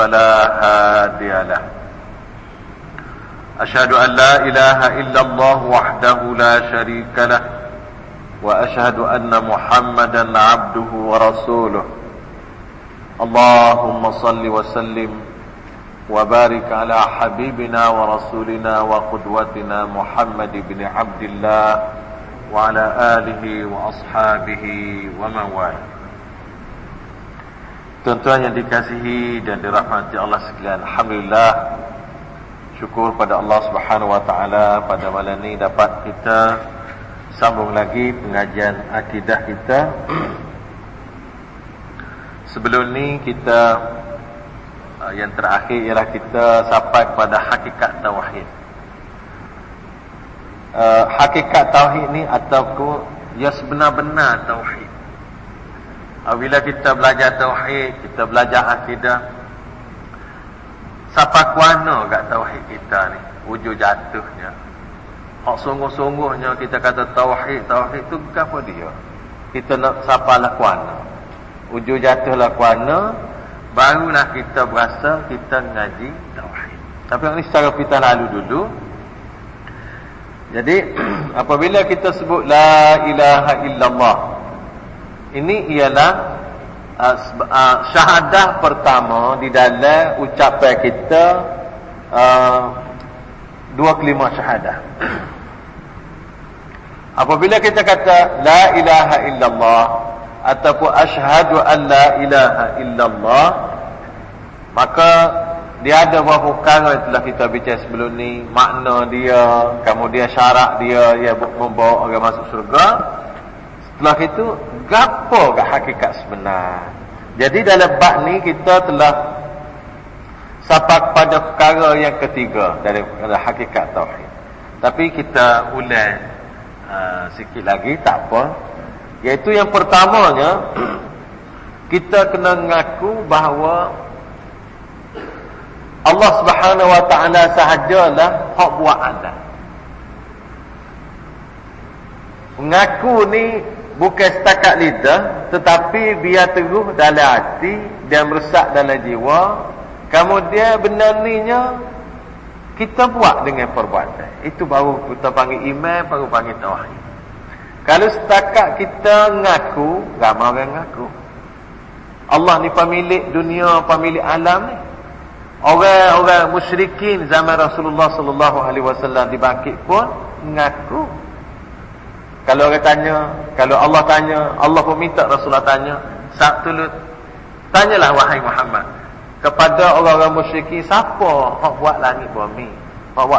فلا هادي له. أشهد أن لا إله إلا الله وحده لا شريك له وأشهد أن محمدا عبده ورسوله. اللهم صل وسلم وبارك على حبيبنا ورسولنا وقدوتنا محمد بن عبد الله وعلى آله وأصحابه ومن والاه. Tuan-tuan yang dikasihi dan dirahmati Allah sekalian Alhamdulillah. Syukur pada Allah subhanahu wa ta'ala Pada malam ini dapat kita Sambung lagi pengajian akidah kita. Sebelum ni kita uh, Yang terakhir ialah kita Sampai kepada hakikat Tauhid. Uh, Hakikat Tauhid ni Ataupun Ya sebenar-benar Tauhid Bila kita belajar Tauhid Kita belajar akidah Siapa kuana kat Tauhid kita ni? Wujud jatuhnya. Hak sungguh-sungguhnya kita kata Tauhid Tauhid tu apa dia. Kita nak siapa lah kuana Wujud jatuhlah kuana Barulah kita berasa Kita ngaji Tauhid. Tapi yang ni secara kita lalu dulu. Jadi Apabila kita sebut La ilaha illallah ini ialah uh, uh, syahadah pertama di dalam ucapan kita uh, dua kelima syahadah. Apabila kita kata la ilaha illallah ataupun asyhadu an la ilaha illallah maka dia ada beberapa perkara yang telah kita bincang sebelum ni makna dia kemudian syarat dia ia membawa orang masuk syurga setelah itu gapo ke hakikat sebenar. Jadi dalam bab ni kita telah sampai pada perkara yang ketiga dari hakikat tauhid. Tapi kita ulang uh, sikit lagi tak apa. Iaitu yang pertamanya kita kena mengaku bahawa Allah Subhanahu wa taala sahajalah hak buat ada. Mengaku ni bukan setakat lidah tetapi biar teguh dalam hati dan meresap dalam jiwa. Kemudian benar ninya kita buat dengan perbuatan. Itu baru kita panggil iman baru panggil tauhid. Kalau setakat kita ngaku ramai orang ngaku. Allah ni pemilik dunia pemilik alam ni. Orang-orang musyrikin zaman Rasulullah sallallahu alaihi wasallam dibangkit pun ngaku kalau orang tanya, kalau Allah tanya, Allah pun minta Rasulullah tanya, satu tanyalah wahai Muhammad kepada orang-orang musyrikin siapa hak buat langit bumi,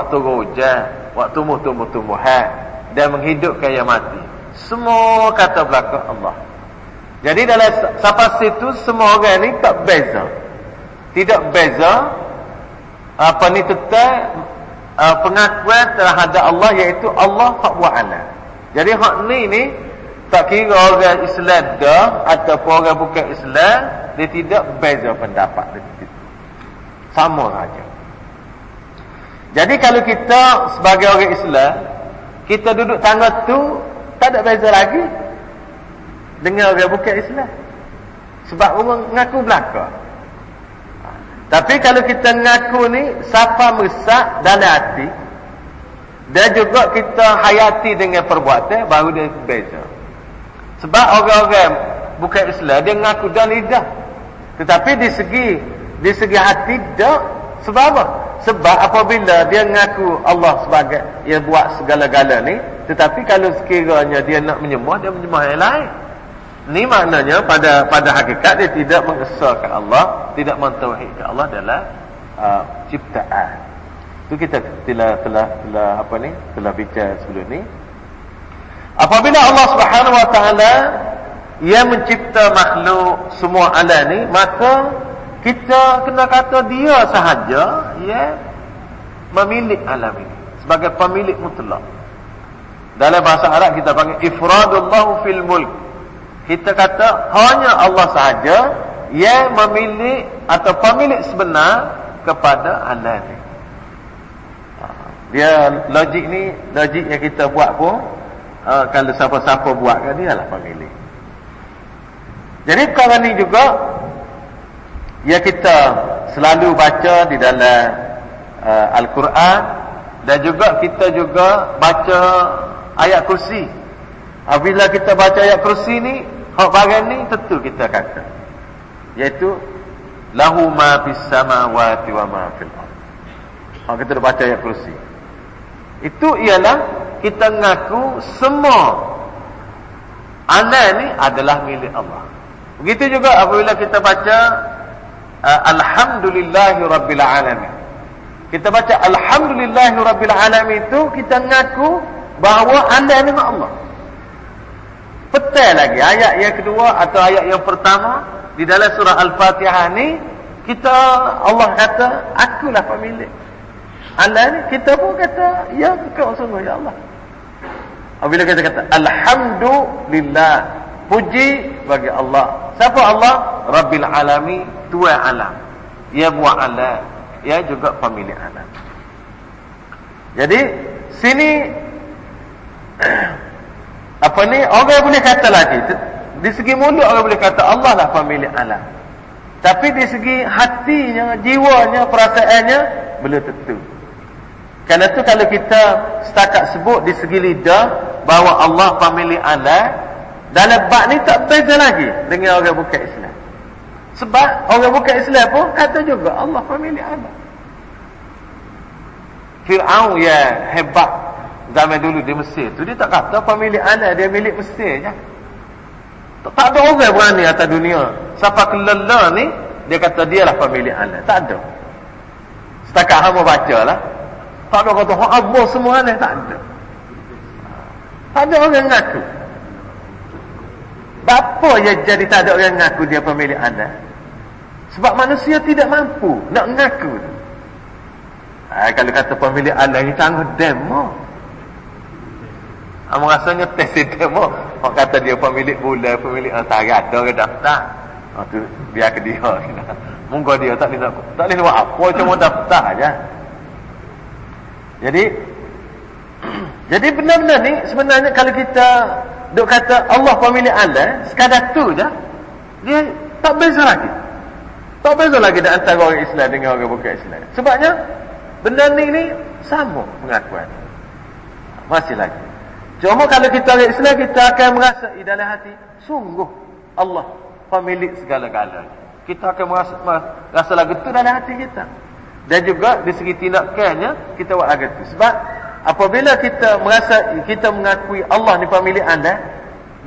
turun hujan, buat tumbuh-tumbuh-tumbuhan dan menghidupkan yang mati. Semua kata belaka Allah. Jadi dalam siapa situ semua orang ni tak beza. Tidak beza apa ni tetap uh, pengakuan terhadap Allah iaitu Allah alam. Jadi hak ni ni tak kira orang Islam dah ataupun orang bukan Islam dia tidak beza pendapat dia. Sama saja. Jadi kalau kita sebagai orang Islam kita duduk tangga tu tak ada beza lagi dengan orang bukan Islam. Sebab orang ngaku belaka. Tapi kalau kita ngaku ni siapa mesak dalam hati dan juga kita hayati dengan perbuatan baru dia beza. Sebab orang-orang bukan Islam dia mengaku dan lidah. Tetapi di segi di segi hati tak sebab apa? Sebab apabila dia mengaku Allah sebagai yang buat segala-gala ni, tetapi kalau sekiranya dia nak menyembah dia menyembah yang lain. Ni maknanya pada pada hakikat dia tidak mengesahkan Allah, tidak mentauhidkan Allah dalam uh, ciptaan. Itu kita telah telah telah apa ni? Telah bincang sebelum ni. Apabila Allah Subhanahu Wa Taala yang mencipta makhluk semua alam ni, maka kita kena kata dia sahaja ya memiliki alam ini sebagai pemilik mutlak dalam bahasa Arab kita panggil ifradullah fil mulk kita kata hanya Allah sahaja yang memiliki atau pemilik sebenar kepada alam ini dia logik ni logik yang kita buat pun uh, kalau siapa-siapa buat kan dia lah pemilik jadi perkara ni juga ya kita selalu baca di dalam uh, Al-Quran dan juga kita juga baca ayat kursi. Apabila kita baca ayat kursi ni, hak bagian ni tentu kita kata. Iaitu lahu ma fis samawati wa ma fil ard. Hak kita dah baca ayat kursi. Itu ialah kita ngaku semua anak ni adalah milik Allah. Begitu juga apabila kita baca uh, Alhamdulillahi Rabbil Alamin. Kita baca Alhamdulillahi Rabbil Alamin itu kita ngaku bahawa anda ni Allah. Betul lagi ayat yang kedua atau ayat yang pertama di dalam surah Al-Fatihah ni kita Allah kata akulah pemilik. Anda ni kita pun kata ya kau sungguh ya Allah. Apabila kita kata Alhamdulillah Puji bagi Allah. Siapa Allah? Rabbil alami, tuan alam. Ia buat alam. Ia juga pemilik alam. Jadi, sini apa ni? Orang boleh kata lagi. Di segi mulut orang boleh kata Allah lah pemilik alam. Tapi di segi hatinya, jiwanya, perasaannya belum tentu. Kerana tu kalau kita setakat sebut di segi lidah bahawa Allah pemilik alam, dalam bab ni tak beza lagi dengan orang bukan Islam. Sebab orang bukan Islam pun kata juga Allah pemilik alam. Fir'aun ya hebat zaman dulu di Mesir tu dia tak kata pemilik alam dia milik Mesir je. Tak, tak ada orang berani atas dunia. Siapa kelala ni dia kata dia lah pemilik alam. Tak ada. Setakat hamba baca lah. Tak ada kata Allah semua ni tak ada. Tak ada orang ngaku. Bapa yang jadi tak ada orang ngaku dia pemilik anak. Sebab manusia tidak mampu nak ngaku. Ha, kalau kata pemilik anak ni tangguh demo. Kamu rasanya tes demo. Orang kata dia pemilik bulan, pemilik antara ada ke daftar. Oh, tu biar ke dia. Mungkin dia tak boleh tak boleh buat apa cuma daftar aja. Jadi jadi benar-benar ni sebenarnya kalau kita duk kata Allah pemilik alam sekadar tu je dia tak beza lagi. Tak beza lagi di antara orang Islam dengan orang bukan Islam. Sebabnya benda ni ni sama pengakuan. Masih lagi. Cuma kalau kita orang Islam kita akan merasa di dalam hati sungguh Allah pemilik segala-galanya. Kita akan merasa, merasa lagu tu dalam hati kita dan juga di segi tindakannya kita buat lagu tu. Sebab apabila kita merasa kita mengakui Allah ni pemilik anda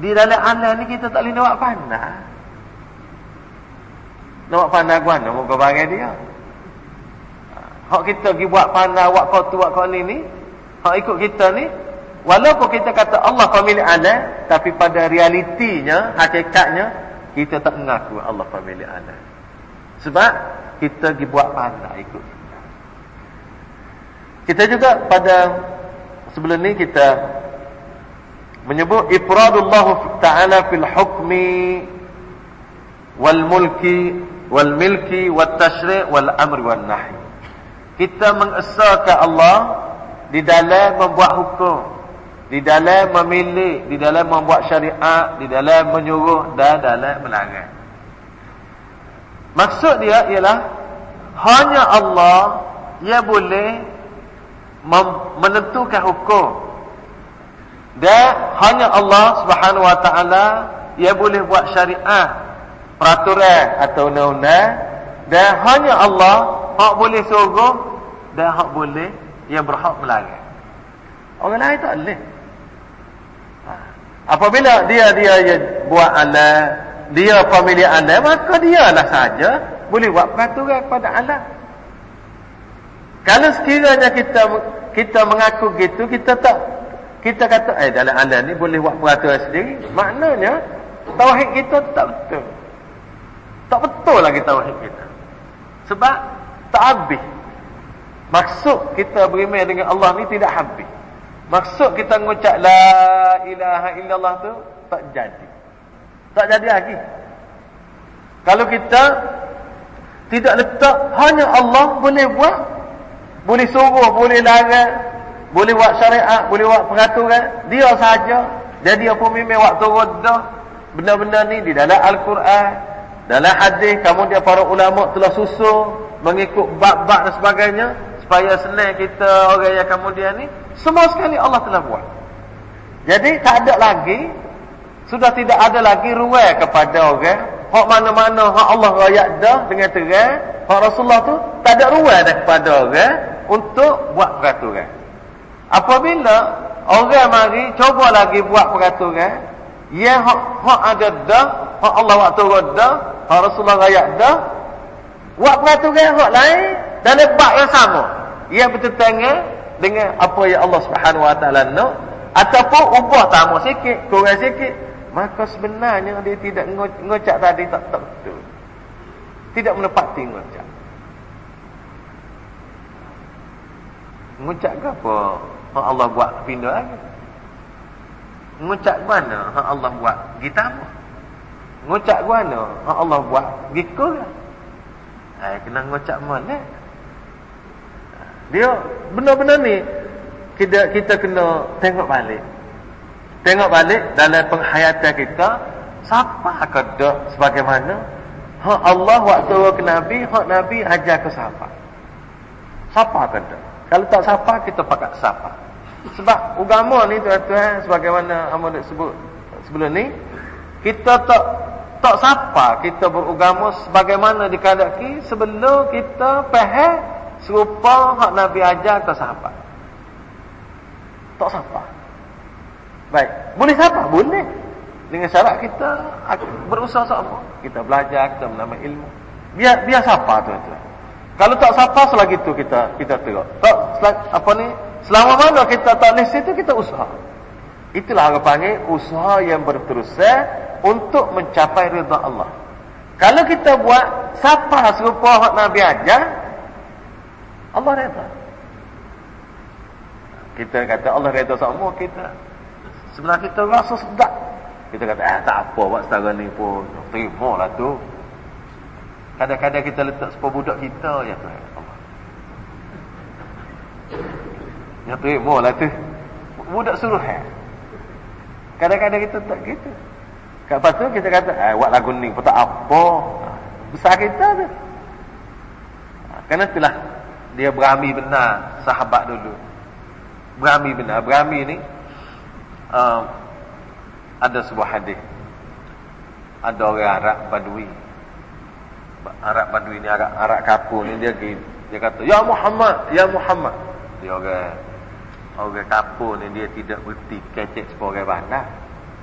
di dalam anda ni kita tak boleh nak pandai nak pandai gua nak muka bagai dia. Hak kita pergi buat pandai buat kau tu buat kau ni ni hak ikut kita ni walaupun kita kata Allah pemilik anda tapi pada realitinya hakikatnya kita tak mengaku Allah pemilik anda. Sebab kita pergi buat pandai ikut kita juga pada sebelum ni kita menyebut ifradullah taala fil hukmi wal mulki wal milki wat tashri' wal amri wan nahi. Kita mengesahkan Allah di dalam membuat hukum, di dalam memilih, di dalam membuat syariat, di dalam menyuruh dan dalam melarang. Maksud dia ialah hanya Allah yang boleh menentukan hukum. Dan hanya Allah Subhanahu wa taala yang boleh buat syariat peraturan atau undang-undang. Dan hanya Allah hak boleh suruh dan hak boleh yang berhak melarang orang lain tak boleh. Ha. apabila dia dia yang buat alam dia pemilik alam maka dia lah saja boleh buat peraturan kepada alam kalau sekiranya kita kita mengaku gitu, kita tak kita kata eh dalam anda ni boleh buat peraturan sendiri, maknanya tauhid kita tak betul. Tak betul lagi tauhid kita. Sebab tak habis. Maksud kita beriman dengan Allah ni tidak habis. Maksud kita mengucap la ilaha illallah tu tak jadi. Tak jadi lagi. Kalau kita tidak letak hanya Allah boleh buat, boleh suruh, boleh larang, boleh buat syariat, boleh buat peraturan, dia saja. Jadi apa memang waktu rodah benda-benda ni di dalam Al-Quran, dalam hadis, kamu dia para ulama telah susun mengikut bab-bab dan sebagainya supaya senang kita orang yang kemudian ni semua sekali Allah telah buat. Jadi tak ada lagi sudah tidak ada lagi ruang kepada orang hak mana-mana hak Allah rakyat dah dengan terang, hak Rasulullah tu tak ada ruang dah kepada orang untuk buat peraturan. Apabila orang mari cuba lagi buat peraturan, yang hak, hak ada dah, hak Allah waktu dah, hak Rasulullah rakyat dah, buat peraturan hak lain dan lebak yang sama. Ia bertentangan dengan apa yang Allah Subhanahu Wa Taala nak ataupun ubah tamu sikit, kurang sikit, maka sebenarnya dia tidak ngocak tadi tak tak betul. Tidak menepati ngocak. Ngocak ke apa? Hak Allah buat pindah lagi. Ngocak mana? Hak Allah buat kita apa? Ngocak mana? Hak Allah buat gikul. Eh, kena ngocak mana? Dia benar-benar ni kita kita kena tengok balik. Tengok balik dalam penghayatan kita siapa kada sebagaimana hak Allah waktu ke Nabi, hak Nabi ajar ke siapa? Siapa kada? Kalau tak siapa kita pakai siapa? Sebab agama ni tuan-tuan sebagaimana Ahmad sebut sebelum ni kita tak tak siapa kita beragama sebagaimana dikadaki sebelum kita faham serupa hak Nabi ajar ke sahabat. Tak siapa. Baik, boleh siapa? Boleh. Dengan syarat kita berusaha sama. Kita belajar, kita menambah ilmu. Biar biar siapa tuan-tuan. Kalau tak siapa selagi itu kita kita tengok. Tak apa ni? Selama mana kita tak ni situ kita usaha. Itulah orang panggil usaha yang berterusan untuk mencapai redha Allah. Kalau kita buat siapa serupa hak Nabi ajar, Allah redha. Kita kata Allah redha semua kita. Sebelah kita rasa sedap. Kita kata, eh tak apa buat setara ni pun. Terima lah tu. Kadang-kadang kita letak sepuluh budak kita. Ya. Allah. Ya terima lah tu. Budak suruh eh. Kadang-kadang kita tak gitu. Lepas tu kita kata, eh buat lagu ni pun tak apa. Besar kita tu. Kerana itulah dia berami benar sahabat dulu. Berami benar. Berami ni uh, ada sebuah hadis. Ada orang Arab Badui. Arab Badui ni Arab, Arab kapu ni dia dia kata Ya Muhammad Ya Muhammad. Dia orang orang kapu ni dia tidak berhenti kecek sebagai bandar.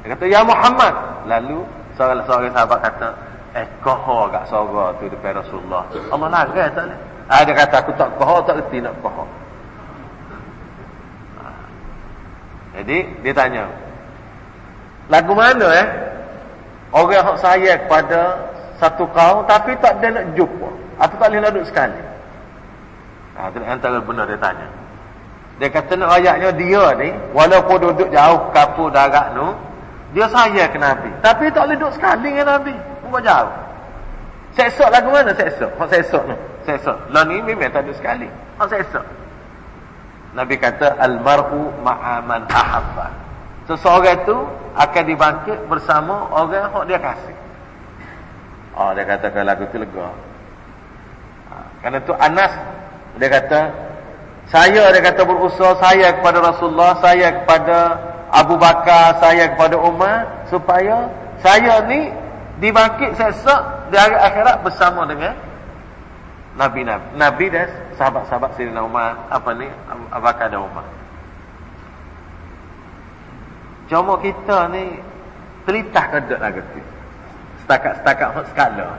Dia kata Ya Muhammad. Lalu seorang-seorang sahabat kata eh kohor kat sorga tu depan Rasulullah. Allah larang tak boleh. Ah, dia kata aku tak kohor tak reti nak kohor Jadi dia tanya, lagu mana eh? Orang yang saya kepada satu kaum tapi tak ada nak jumpa atau tak boleh duduk sekali. Ha, itu antara benar dia tanya. Dia kata nak ayatnya dia ni, walaupun duduk jauh kapur darat tu, dia saya ke Nabi. Tapi tak boleh duduk sekali dengan Nabi. Bukan jauh. Sesok lagu mana sesok? Hak sesok tu. Sesok. Lah ni memang tak duduk sekali. Hak sesok. Nabi kata almar'u ma'aman ahabba. Seseorang itu akan dibangkit bersama orang yang dia kasih. Oh dia kata kalau itu lega. Ha, kerana itu Anas dia kata saya dia kata berusaha saya kepada Rasulullah, saya kepada Abu Bakar, saya kepada Umar supaya saya ni dibangkit sesok di akhirat bersama dengan Nabi-Nabi. Nabi dan sahabat-sahabat Sayyidina Umar. Apa ni? Abu Bakar dan Umar. Cuma kita ni telitah kedek lah gitu. Setakat-setakat hot skala.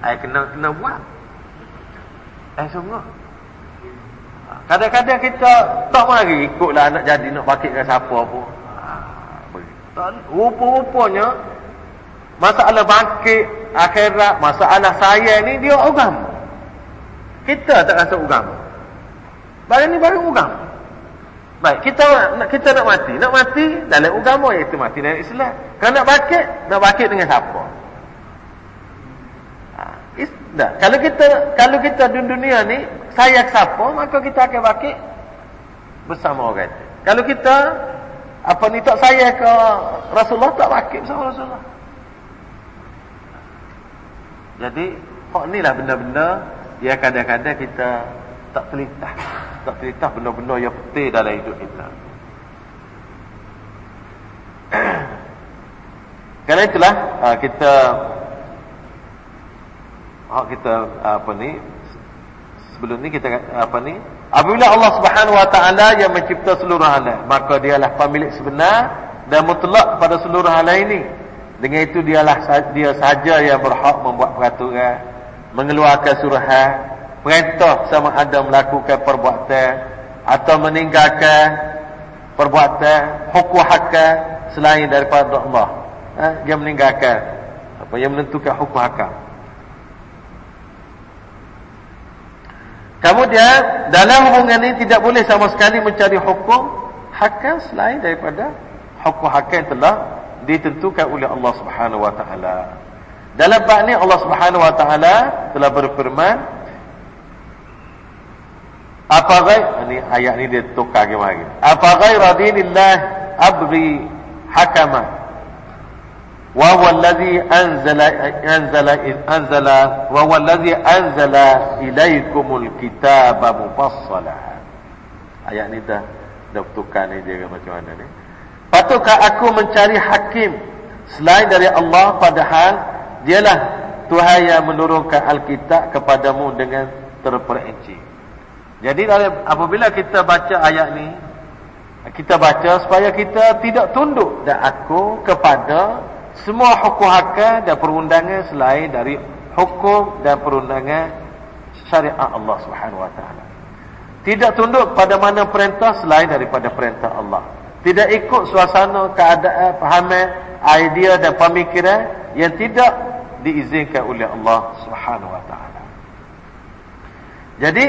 Saya kena kena buat. Eh sungguh. Kadang-kadang kita tak mari ikutlah nak jadi nak bakitkan siapa pun. Rupa-rupanya masalah bangkit akhirat, masalah saya ni dia orang. Kita tak rasa agama. Barang ni baru agama. Baik, kita nak kita nak mati. Nak mati dalam agama iaitu mati dalam Islam. Kalau nak bakit, nak bakit dengan siapa? Ha, is, dah. Kalau kita kalau kita di dunia ni saya siapa, maka kita akan bakit bersama orang itu. Kalau kita apa ni tak saya ke Rasulullah tak bakit bersama Rasulullah. Jadi, hak ni lah benda-benda yang kadang-kadang kita tak telitah. Tak telitah benda-benda yang penting dalam hidup kita. Kerana itulah ah, kita hak kita apa ni sebelum ni kita apa ni apabila Allah Subhanahu wa taala yang mencipta seluruh alam maka dialah pemilik sebenar dan mutlak kepada seluruh alam ini. Dengan itu dialah dia saja yang berhak membuat peraturan mengeluarkan suruhan perintah sama ada melakukan perbuatan atau meninggalkan perbuatan hukum hakam selain daripada Allah. Ha? dia meninggalkan. Apa? Yang menentukan hukum hakam kemudian dalam hubungan ini tidak boleh sama sekali mencari hukum hakam selain daripada hukum hakam telah ditentukan oleh Allah Subhanahu wa taala dalam bab ni Allah Subhanahu wa taala telah berfirman Apa ghair ini ayat ni dia tukar ke lagi. Apa ghair dinillah abri hakama wa huwa alladhi anzala anzala anzala wa huwa alladhi anzala ilaykumul kitaba mufassala. Ayat ni dah dah tukar ni dia macam mana ni? Patutkah aku mencari hakim selain dari Allah padahal dialah Tuhan yang menurunkan Alkitab kepadamu dengan terperinci. Jadi apabila kita baca ayat ni, kita baca supaya kita tidak tunduk dan aku kepada semua hukum hakam dan perundangan selain dari hukum dan perundangan syariat Allah Subhanahu wa taala. Tidak tunduk pada mana perintah selain daripada perintah Allah. Tidak ikut suasana keadaan, pahaman, idea dan pemikiran yang tidak diizinkan oleh Allah Subhanahu wa taala. Jadi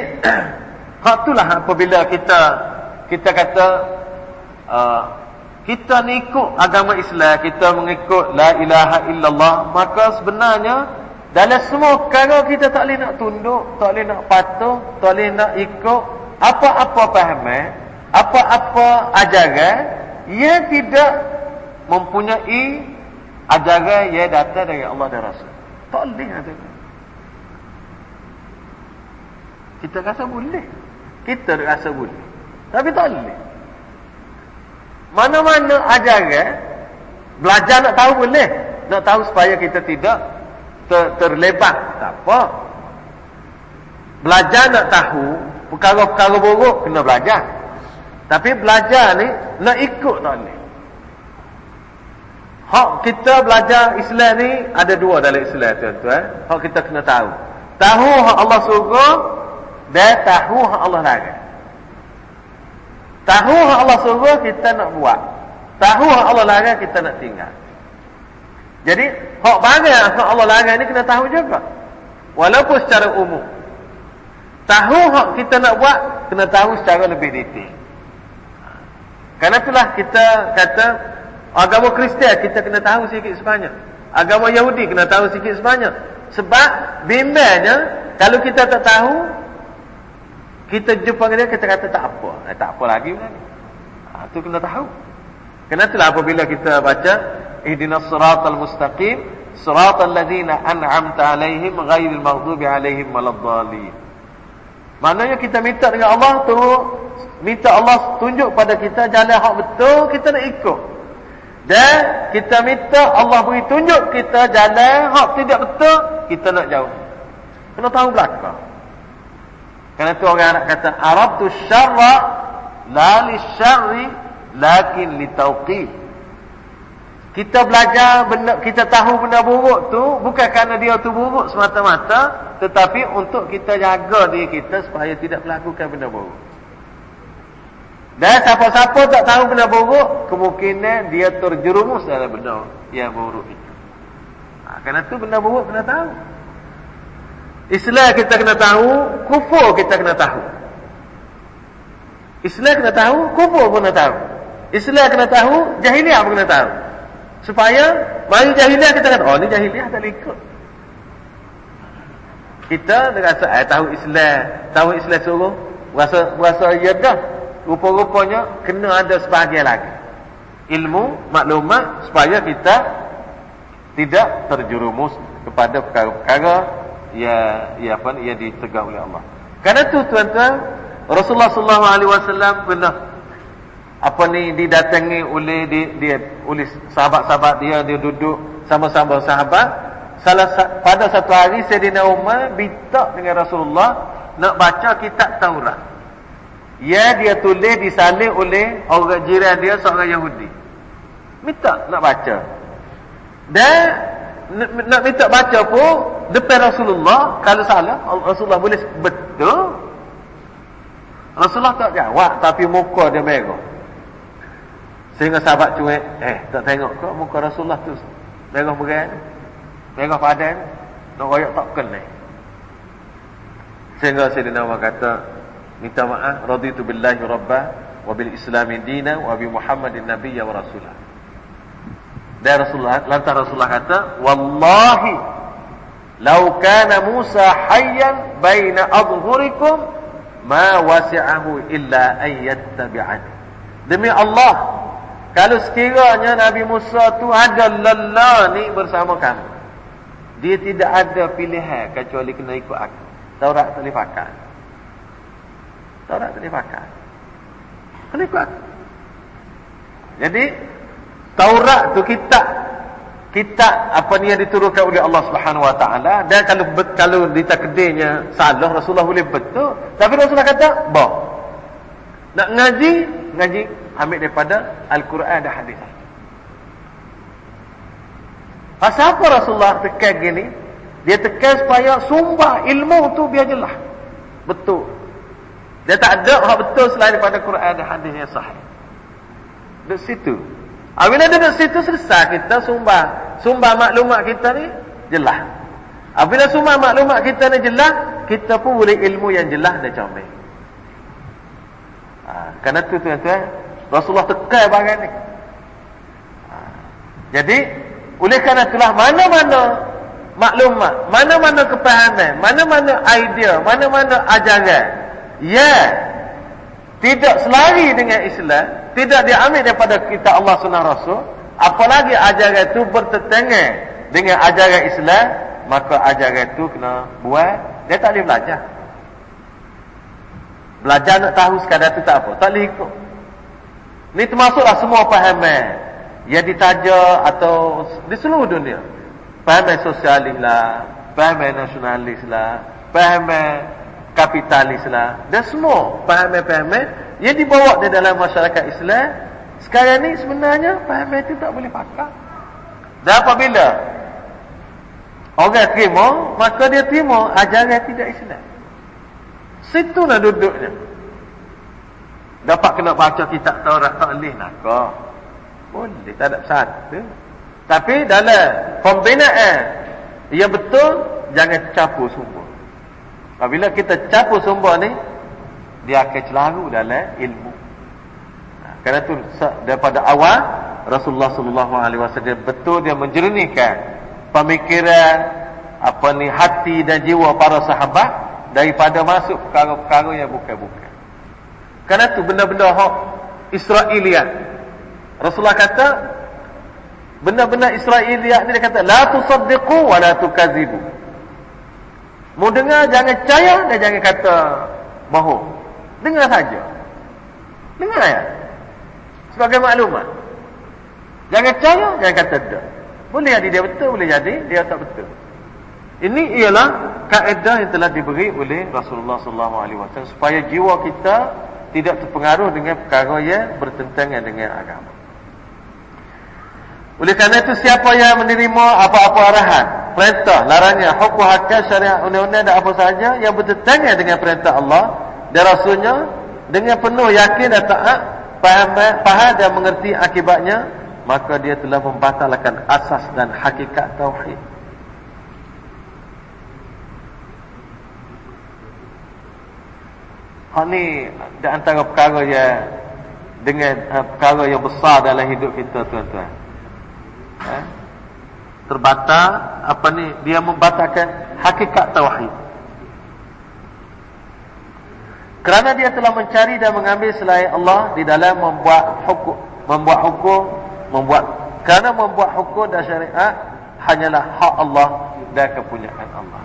hak itulah apabila kita kita kata uh, kita ni ikut agama Islam, kita mengikut la ilaha illallah, maka sebenarnya dalam semua perkara kita tak boleh nak tunduk, tak boleh nak patuh, tak boleh nak ikut apa-apa pahaman, apa-apa ajaran yang tidak mempunyai ajaran yang datang dari Allah dan Rasul. Tak boleh ada. Kita rasa boleh. Kita rasa boleh. Tapi tak boleh. Mana-mana ajaran belajar nak tahu boleh. Nak tahu supaya kita tidak ter terlebat. Tak apa. Belajar nak tahu perkara-perkara buruk kena belajar. Tapi belajar ni nak ikut tak boleh. Hak kita belajar Islam ni ada dua dalam Islam tuan-tuan. Hak kita kena tahu. Tahu hak Allah suruh dan tahu hak Allah larang. Tahu hak Allah suruh kita nak buat. Tahu hak Allah larang kita nak tinggal. Jadi hak barang hak Allah larang ni kena tahu juga. Walaupun secara umum. Tahu hak kita nak buat kena tahu secara lebih detail. Karena itulah kita kata Agama Kristian kita kena tahu sikit sebanyak. Agama Yahudi kena tahu sikit sebanyak. Sebab bimbangnya kalau kita tak tahu kita jumpa dia kita kata tak apa. Eh, tak apa lagi kan. Ha, tu kena tahu. Kenapa itulah apabila kita baca ihdinas siratal mustaqim siratal ladzina an'amta alaihim ghairil maghdubi alaihim waladdallin. Maknanya kita minta dengan Allah tu minta Allah tunjuk pada kita jalan hak betul kita nak ikut. Dan kita minta Allah beri tunjuk kita jalan hak tidak betul, kita nak jauh. Kena tahu belakang. Kerana tu orang nak kata Arab tu syarra la li syarri lakin li tauqif. Kita belajar benda kita tahu benda buruk tu bukan kerana dia tu buruk semata-mata tetapi untuk kita jaga diri kita supaya tidak melakukan benda buruk. Dan siapa-siapa tak tahu benda buruk, kemungkinan dia terjerumus dalam benda yang buruk itu. Ha, kerana tu benda buruk kena tahu. Islam kita kena tahu, kufur kita kena tahu. Islam kena tahu, kufur pun kena tahu. Islam kena tahu, jahiliah pun kena tahu. Supaya mari jahiliah kita kata, oh ni jahiliah tak ikut. Kita rasa eh, tahu Islam, tahu Islam suruh, rasa rasa ya dah. Rupa-rupanya kena ada sebahagian lagi. Ilmu, maklumat supaya kita tidak terjerumus kepada perkara-perkara ya ya apa ya ditegak oleh Allah. Karena tu tuan-tuan Rasulullah sallallahu alaihi wasallam pernah apa ni didatangi oleh dia, dia oleh sahabat-sahabat dia dia duduk sama-sama sahabat salah pada satu hari Sayyidina Umar minta dengan Rasulullah nak baca kitab Taurat. Ya dia tulis disalin oleh orang jiran dia seorang Yahudi. Minta nak baca. Dan nak minta baca pun depan Rasulullah kalau salah Rasulullah boleh betul Rasulullah tak jawab tapi muka dia merah sehingga sahabat cuek eh tak tengok kok muka Rasulullah tu merah merah merah padan nak royak tak kenal sehingga Sayyidina Umar kata minta maaf raditu billahi rabbah wa bil islami dina wa bi muhammadin nabiyya wa rasulah. Dan Rasulullah lantar Rasulullah kata wallahi law kana Musa hayyan baina adhhurikum ma wasi'ahu illa an yattabi'ani. Demi Allah kalau sekiranya Nabi Musa tu ada lelah ni bersama kamu. Dia tidak ada pilihan kecuali kena ikut aku. Taurat tak boleh pakai Taurat tak boleh pakai kena ikut aku jadi Taurat tu kitab kitab apa ni yang diturunkan oleh Allah Subhanahu Wa Taala dan kalau kalau ditakdirnya salah Rasulullah boleh betul tapi Rasulullah kata bah nak ngaji ngaji ambil daripada Al-Quran dan hadis Pasal apa Rasulullah tekan gini? Dia tekan supaya sumpah ilmu tu biar jelas. Betul. Dia tak ada hak betul selain daripada Quran dan hadis yang sahih. Di situ. Apabila dia duduk situ selesai kita sumbah. Sumbah maklumat kita ni jelas. Apabila sumbah maklumat kita ni jelas, kita pun boleh ilmu yang jelas dan comel. Ha, kerana tu tuan-tuan, Rasulullah tekan bagian ni. Ha, jadi, oleh kerana itulah mana-mana maklumat, mana-mana kepahaman, mana-mana idea, mana-mana ajaran, ya, tidak selari dengan Islam, tidak diambil daripada kitab Allah Sunnah Rasul, apalagi ajaran itu bertentangan dengan ajaran Islam, maka ajaran itu kena buat, dia tak boleh belajar. Belajar nak tahu sekadar itu tak apa, tak boleh ikut. Ini termasuklah semua pahaman yang ditaja atau di seluruh dunia. Pahaman sosialis lah, pahaman nasionalis lah, pahaman kapitalis lah dan semua pahaman-pahaman yang dibawa di dalam masyarakat Islam sekarang ni sebenarnya pahaman itu tak boleh pakai dan apabila orang terima maka dia terima ajaran tidak Islam. Situ lah duduknya. Dapat kena baca kitab Taurat tak boleh nak boleh tak ada satu. Tapi dalam pembinaan yang betul jangan capur semua Apabila kita capur sumber ni dia akan celaru dalam ilmu. Kerana tu daripada awal Rasulullah wasallam betul dia menjernihkan pemikiran apa ni hati dan jiwa para sahabat daripada masuk perkara-perkara yang bukan-bukan. Kerana tu benda-benda hak Israiliyat. Rasulullah kata benda-benda Israiliyat ni dia kata la tusaddiqu wa la tukadzibu. Mau dengar jangan percaya dan jangan kata bohong. Dengar saja. Dengar ya. Sebagai maklumat. Jangan percaya, jangan kata tak. Boleh jadi dia betul, boleh jadi dia tak betul. Ini ialah kaedah yang telah diberi oleh Rasulullah sallallahu alaihi wasallam supaya jiwa kita tidak terpengaruh dengan perkara yang bertentangan dengan agama. Oleh kerana itu siapa yang menerima apa-apa arahan, perintah, larangan, hukum hakam syariat undang-undang dan apa sahaja yang bertentangan dengan perintah Allah dan Rasulnya dengan penuh yakin dan taat, faham, faham dan mengerti akibatnya, maka dia telah membatalkan asas dan hakikat tauhid. Hak ni di antara perkara yang dengan uh, perkara yang besar dalam hidup kita tuan-tuan. Eh? Terbatal apa ni dia membatalkan hakikat tauhid. Kerana dia telah mencari dan mengambil selain Allah di dalam membuat hukum, membuat hukum, membuat kerana membuat hukum dan syariat hanyalah hak Allah dan kepunyaan Allah.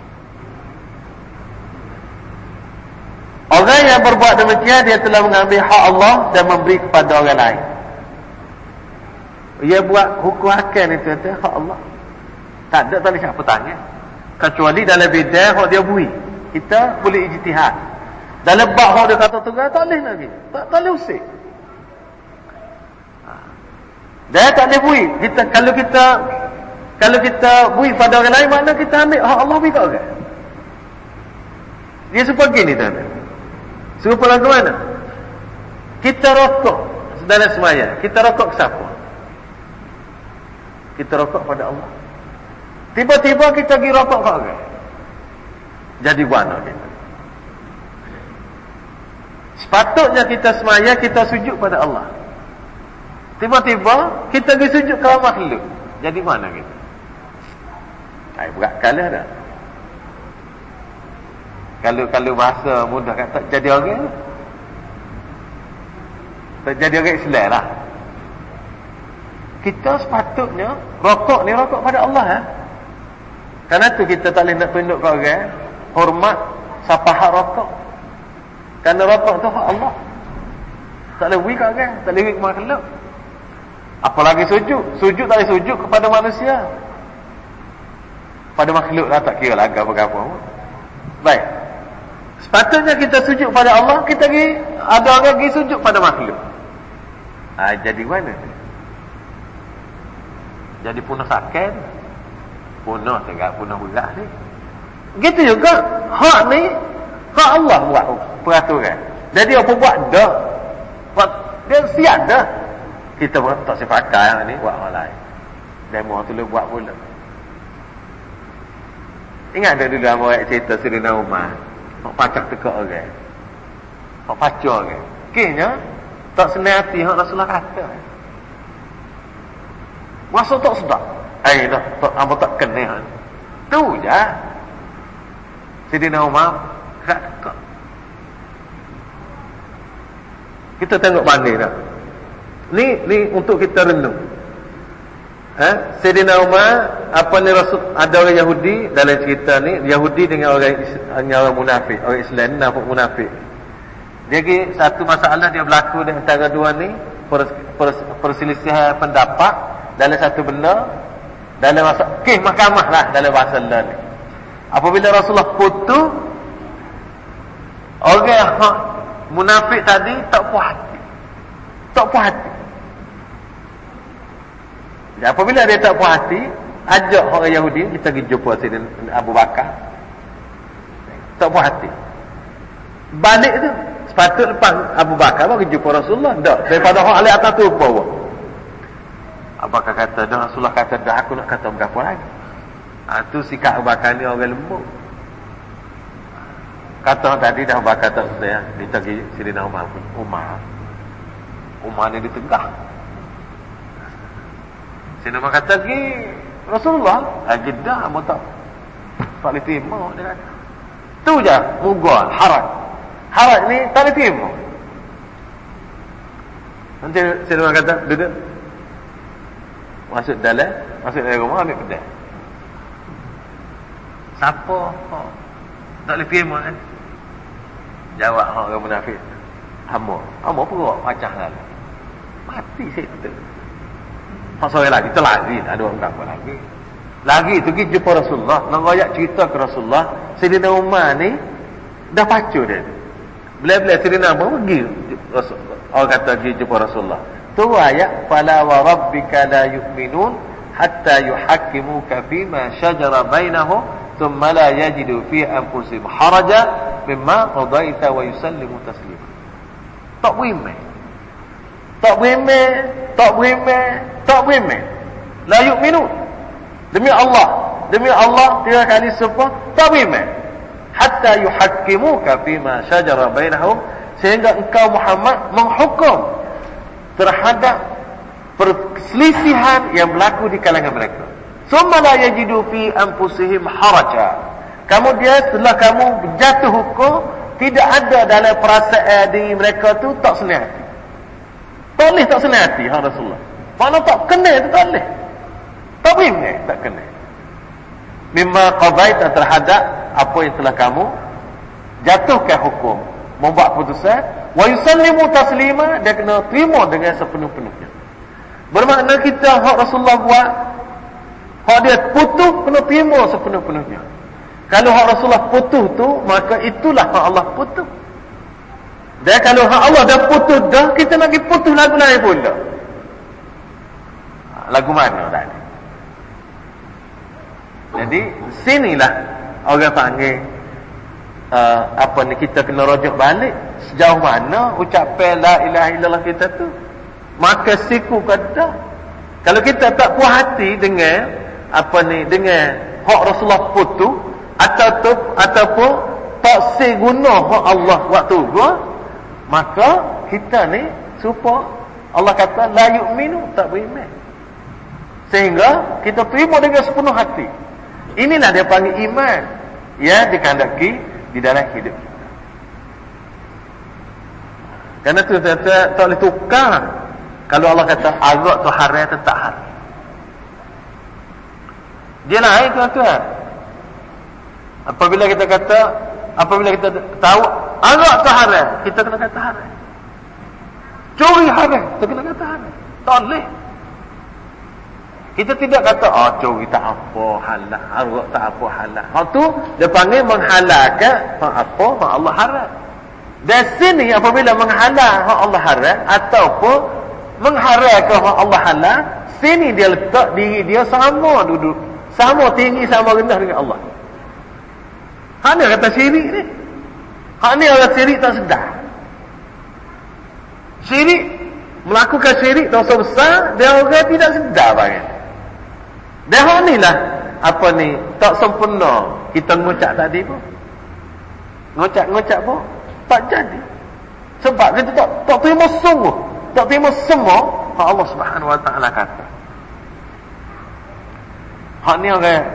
Orang yang berbuat demikian dia telah mengambil hak Allah dan memberi kepada orang lain. Dia buat hukum akal itu itu hak Allah. Tak ada boleh siapa tanya. Kecuali dalam bidang hak dia bui. Kita boleh ijtihad. Dalam bab hak dia kata tengah tak boleh lagi. Tak, boleh usik. Ha. Dia tak boleh bui. Kita, kalau kita kalau kita bui pada orang lain, mana kita ambil hak Allah bui kat orang. Dia seperti ni tuan Serupa lagu mana? Kita rokok dalam semaya. Kita rokok ke siapa? Kita rokok pada Allah. Tiba-tiba kita pergi rokok ke orang. Jadi mana kita? Sepatutnya kita semaya, kita sujud pada Allah. Tiba-tiba kita pergi sujud ke makhluk. Jadi mana kita? Ay, berat kalah dah. Kalau kalau bahasa mudah kata jadi orang tak jadi orang Islam lah. Kita sepatutnya rokok ni rokok pada Allah ya. Karena tu kita tak boleh nak tunduk ke orang hormat siapa hak rokok. Karena rokok tu hak Allah. Tak boleh wik orang, tak boleh wik makhluk. Apalagi sujud, sujud tak boleh sujud kepada manusia. Pada makhluk lah tak kira lah apa-apa. Baik. Sepatutnya kita sujud pada Allah, kita pergi ada orang pergi sujud pada makhluk. Ha, jadi mana? Jadi punah sakit. Punah tegak punah berat ni. Gitu juga hak ni hak Allah buat peraturan. Jadi apa buat dah? Buat dia siap dah. Kita buat tak sepakai yang ni buat orang lain. Demo tu lu buat pula. Ingat ada dulu orang cerita Sirina Umar. Nak pacak teka orang. Nak pacar orang. Kayaknya, tak senang hati yang Rasulullah kata. Masa tak sedap. Eh, dah, tak, apa tak kena. Tu je. Sidina Umar. Kita tengok mana dah. Ni, ni untuk kita renung. Eh, Sayyidina Umar apa ni Rasul ada orang Yahudi dalam cerita ni Yahudi dengan orang dengan orang munafik orang Islam nafuk munafik jadi satu masalah dia berlaku di antara dua ni pers, pers, perselisihan pendapat dalam satu benda dalam masa kes mahkamah lah dalam bahasa Allah ni apabila Rasulullah putus orang yang munafik tadi tak puas hati tak puas hati dan apabila dia tak puas hati, ajak orang Yahudi kita pergi jumpa Sayyidina Abu Bakar. Tak puas hati. Balik tu, sepatut lepas Abu Bakar pergi jumpa Rasulullah. Tak, daripada orang alih atas tu bawa. Bakar kata, dah Rasulullah kata, dah aku nak kata berapa lagi. Ha, tu sikap Bakar ni orang lembut. Kata tadi dah Bakar tak sedih. Dia pergi Sayyidina Umar. Umar. Umar ni di tengah. Sina Umar kata lagi Rasulullah lagi dah mau tak tak boleh terima kata. Tu je mugal haraj. Haraj ni tak boleh terima. Nanti Sina Umar kata duduk. Masuk dalam, masuk dalam rumah ambil pedang. Siapa? Oh, tak boleh terima kan? Jawab orang munafik. Hamba. Hamba perut pacah lalu. Mati saya tu. Tak sore lagi, itu lagi. Ada orang kata lagi. Lagi itu pergi jumpa Rasulullah. Nak rayak cerita ke Rasulullah. Sayyidina Umar ni, dah pacu dia. Bila-bila Sayyidina Umar pergi. Orang kata pergi jumpa Rasulullah. Tu ayat. Fala wa rabbika la yu'minun. Hatta yuhakimuka fima syajara bainahu. Thumma la yajidu fi anfusim haraja. Mimma qadaita wa yusallimu taslima. Tak boleh tak berimeh, tak berimeh, tak berimeh. La yu'minu. Demi Allah, demi Allah tiga kali serupa tak berimeh. Hatta hatta yuhakkimuka fima syajara bainahum sehingga engkau Muhammad menghukum terhadap perselisihan yang berlaku di kalangan mereka. Summa la yajidu fi anfusihim haraja. Kemudian setelah kamu jatuh hukum, tidak ada dalam perasaan diri mereka tu tak senang hati. Tak boleh tak senang hati, ha Rasulullah. Mana tak kena tu tak boleh. Tak boleh tak kena. Mimma qadaita terhadap apa yang telah kamu jatuhkan hukum, membuat putusan, wa yusallimu taslima dia kena terima dengan sepenuh-penuhnya. Bermakna kita hak Rasulullah buat hak dia putus kena terima sepenuh-penuhnya. Kalau hak Rasulullah putus tu maka itulah hak Allah putus. Dan kalau hak Allah dah putus dah kita nak pergi putus lagu lain pula. Ha, lagu mana tadi? Jadi sinilah orang panggil uh, apa ni kita kena rujuk balik. Sejauh mana ucapan la ilaha illallah kita tu? Maka siku kata kalau kita tak puas hati dengan apa ni dengan hak Rasulullah putu atau ataupun tak seguna hak Allah waktu gua maka kita ni supaya Allah kata la yu'minu tak beriman. Sehingga kita terima dengan sepenuh hati. Inilah dia panggil iman. Ya dikandaki di dalam hidup kita kerana tu tak, boleh tukar kalau Allah kata arak tu haram atau tak haram. Dia naik tuan-tuan. Apabila kita kata apabila kita tahu arak tu haram, kita kena kata haram. Curi haram, kita kena kata haram. Tak boleh. Kita tidak kata, oh curi tak apa halal, arak tak apa halal. Hal tu, dia panggil menghalalkan apa, Allah haram. Dan sini apabila menghalal Allah haram, ataupun mengharamkan Allah halal sini dia letak diri dia sama duduk. Sama tinggi sama rendah dengan Allah. Hanya kata syirik ni. Hanya orang syirik tak sedar. Syirik melakukan syirik dosa besar dia orang tidak sedar bagian dia ni lah apa ni tak sempurna kita ngucap tadi pun ngucap-ngucap pun tak jadi sebab kita tak tak terima sungguh tak terima semua Allah Subhanahu Wa Taala kata. Hak ni orang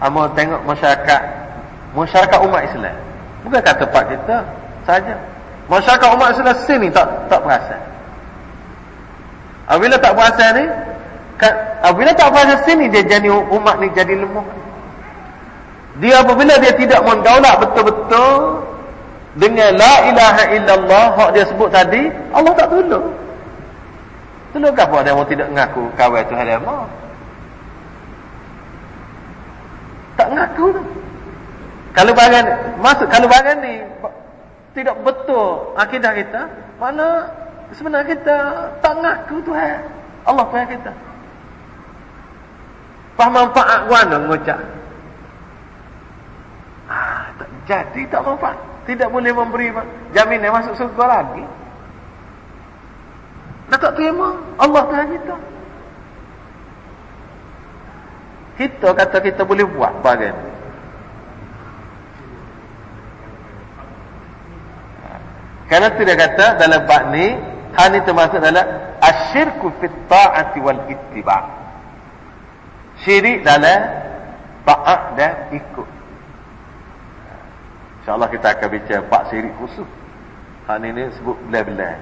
amo tengok masyarakat masyarakat umat Islam. Bukan kata pak kita saja. Masyarakat umat Islam sini tak tak perasan. Apabila tak perasan ni apabila tak perasan sini dia jadi umat ni jadi lemah. Dia apabila dia tidak mendaulat betul-betul dengan la ilaha illallah hak dia sebut tadi Allah tak tolong. Tolong apa dia mau tidak mengaku kawai Tuhan dia mau tak mengaku kalau bagian masuk kalau bagian ni tidak betul akidah kita mana sebenarnya kita tak mengaku Tuhan. Allah Tuhan kita faham manfaat mana mengucap ah, tak jadi tak manfaat tidak boleh memberi jaminan masuk surga lagi. Dah tak terima Allah Tuhan kita. Kita kata kita boleh buat bagian. Kerana tidak kata dalam bab ni, hal ni termasuk dalam asyirku fit ta'ati wal ittiba'. Syirik dalam taat dan ikut. InsyaAllah kita akan bincang empat syirik khusus. Hal ini sebut belah-belah.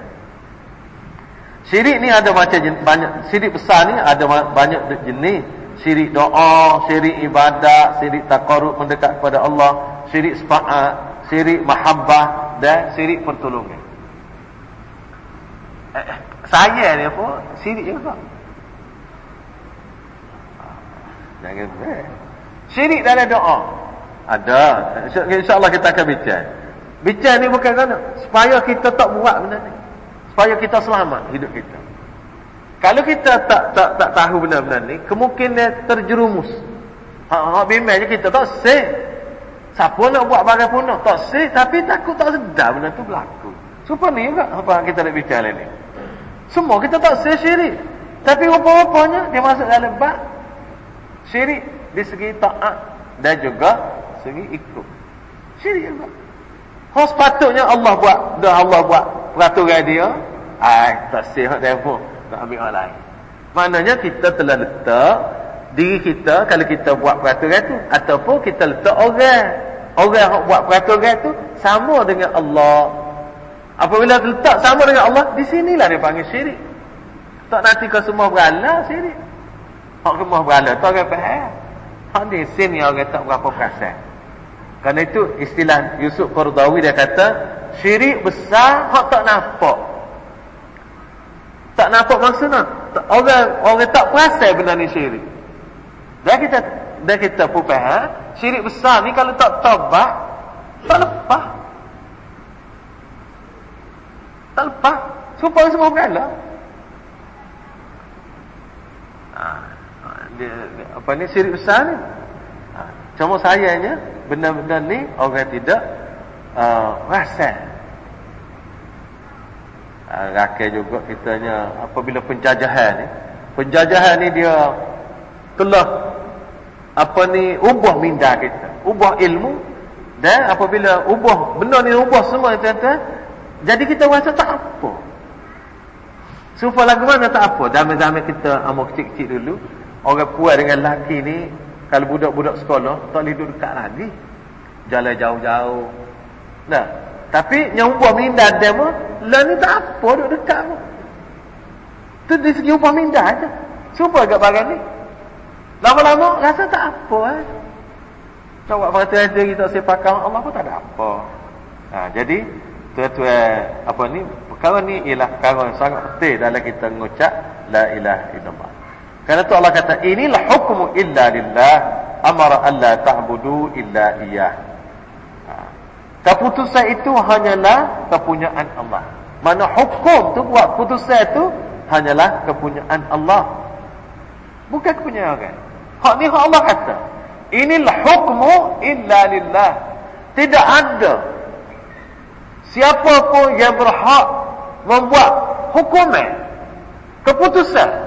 Syirik ni ada macam jenis, banyak. Syirik besar ni ada banyak jenis. Syirik doa, syirik ibadat, syirik takaruk mendekat kepada Allah, syirik sepaat, syirik mahabbah dan syirik pertolongan. Eh, eh saya ni apa? Syirik juga. Jangan eh. Syirik dalam doa. Ada. InsyaAllah kita akan bincang. Bincang ni bukan kerana. Supaya kita tak buat benda ni. Supaya kita selamat hidup kita. Kalau kita tak tak tak tahu benda-benda ni. Kemungkinan terjerumus. Ha, ha, bimbang je kita tak sih. Siapa nak buat bagai pun nak. Tak sih. Tapi takut tak sedar benda tu berlaku. Supaya ni juga. Apa kita nak bincang ni. Semua kita tak sih syirik. Tapi rupa-rupanya dia masuk dalam bak. Syirik di segi taat dan juga segi ikut. Syirik juga. Oh sepatutnya Allah buat, dah Allah buat peraturan dia. Ai, tak sihat demo, tak ambil orang lain. Maknanya kita telah letak diri kita kalau kita buat peraturan tu ataupun kita letak orang. Orang yang buat peraturan tu sama dengan Allah. Apabila letak sama dengan Allah, di sinilah dia panggil syirik. Tak nanti kau semua berala syirik. Hak semua berala, tak orang faham. Hak ni sini orang tak berapa perasan. Kerana itu istilah Yusuf Qardawi dia kata syirik besar hak tak nampak. Tak nampak maksudnya orang orang tak perasan benda ni syirik. Dan kita dan kita pun faham syirik besar ni kalau tak tobat tak lepas. Tak lepas. Supaya semua berala. Ha, ha, dia, apa ni syirik besar ni? Ha, cuma sayangnya benda-benda ni orang tidak uh, rasa. Uh, rakyat juga kitanya apabila penjajahan ni penjajahan ni dia telah apa ni ubah minda kita ubah ilmu dan apabila ubah benda ni ubah semua tuan-tuan jadi kita rasa tak apa. Supaya lagu mana tak apa. Zaman-zaman kita amat kecil-kecil dulu orang puas dengan laki ni kalau budak-budak sekolah tak boleh duduk dekat lagi. Jalan jauh-jauh. Nah, tapi yang upah minda dia pun lah ni tak apa duduk dekat pun. Tu dari segi upah minda aja. Cuba agak barang ni. Lama-lama rasa tak apa eh. Coba perhatian diri kita sepakan Allah pun tak ada apa. Nah, jadi tuan-tuan apa ni perkara ni ialah perkara yang sangat penting dalam kita mengucap la ilaha illallah. Karena itu Allah kata inilah hukmu illa lillah amara alla ta'budu illa iyyah. Ha. Keputusan itu hanyalah kepunyaan Allah. Mana hukum tu buat keputusan itu hanyalah kepunyaan Allah. Bukan kepunyaan orang. Hak ni hak Allah kata. Inilah hukmu illa lillah. Tidak ada siapa pun yang berhak membuat hukuman keputusan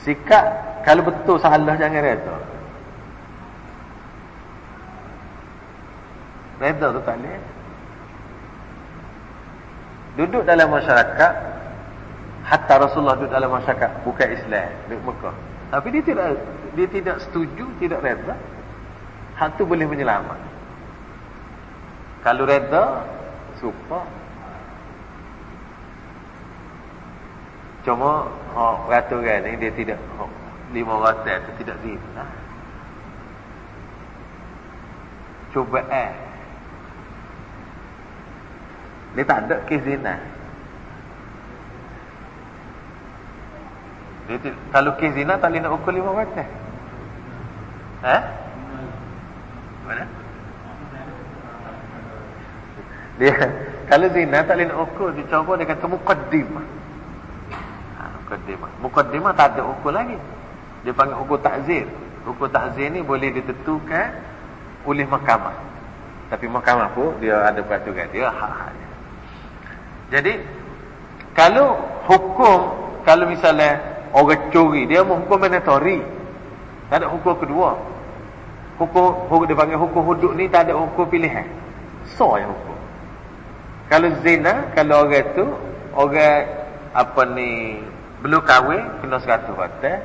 sikap kalau betul salah jangan reda. Reda tu tak boleh. Duduk dalam masyarakat hatta Rasulullah duduk dalam masyarakat bukan Islam duduk Mekah. Tapi dia tidak dia tidak setuju tidak reda hal tu boleh menyelamat. Kalau reda super Cuma oh, peraturan ni dia tidak oh, lima ratus itu tidak zina. Cuba eh. Dia tak ada kes zina. Dia, kalau kes zina tak boleh nak ukur lima ratus. Eh? Mana? Dia kalau zina tak boleh nak ukur, dia cuba dia kata mukaddimah mukaddimah. Mukaddimah tak ada ukur lagi. Dia panggil ukur takzir. Ukur takzir ni boleh ditentukan oleh mahkamah. Tapi mahkamah pun dia ada peraturan dia hak-haknya. Jadi kalau hukum kalau misalnya orang curi dia hukum mandatory. Tak ada hukum kedua. Hukum hukum dia panggil hukum hudud ni tak ada hukum pilihan. So yang hukum. Kalau zina, kalau orang tu orang apa ni belum kahwin kena seratus hotel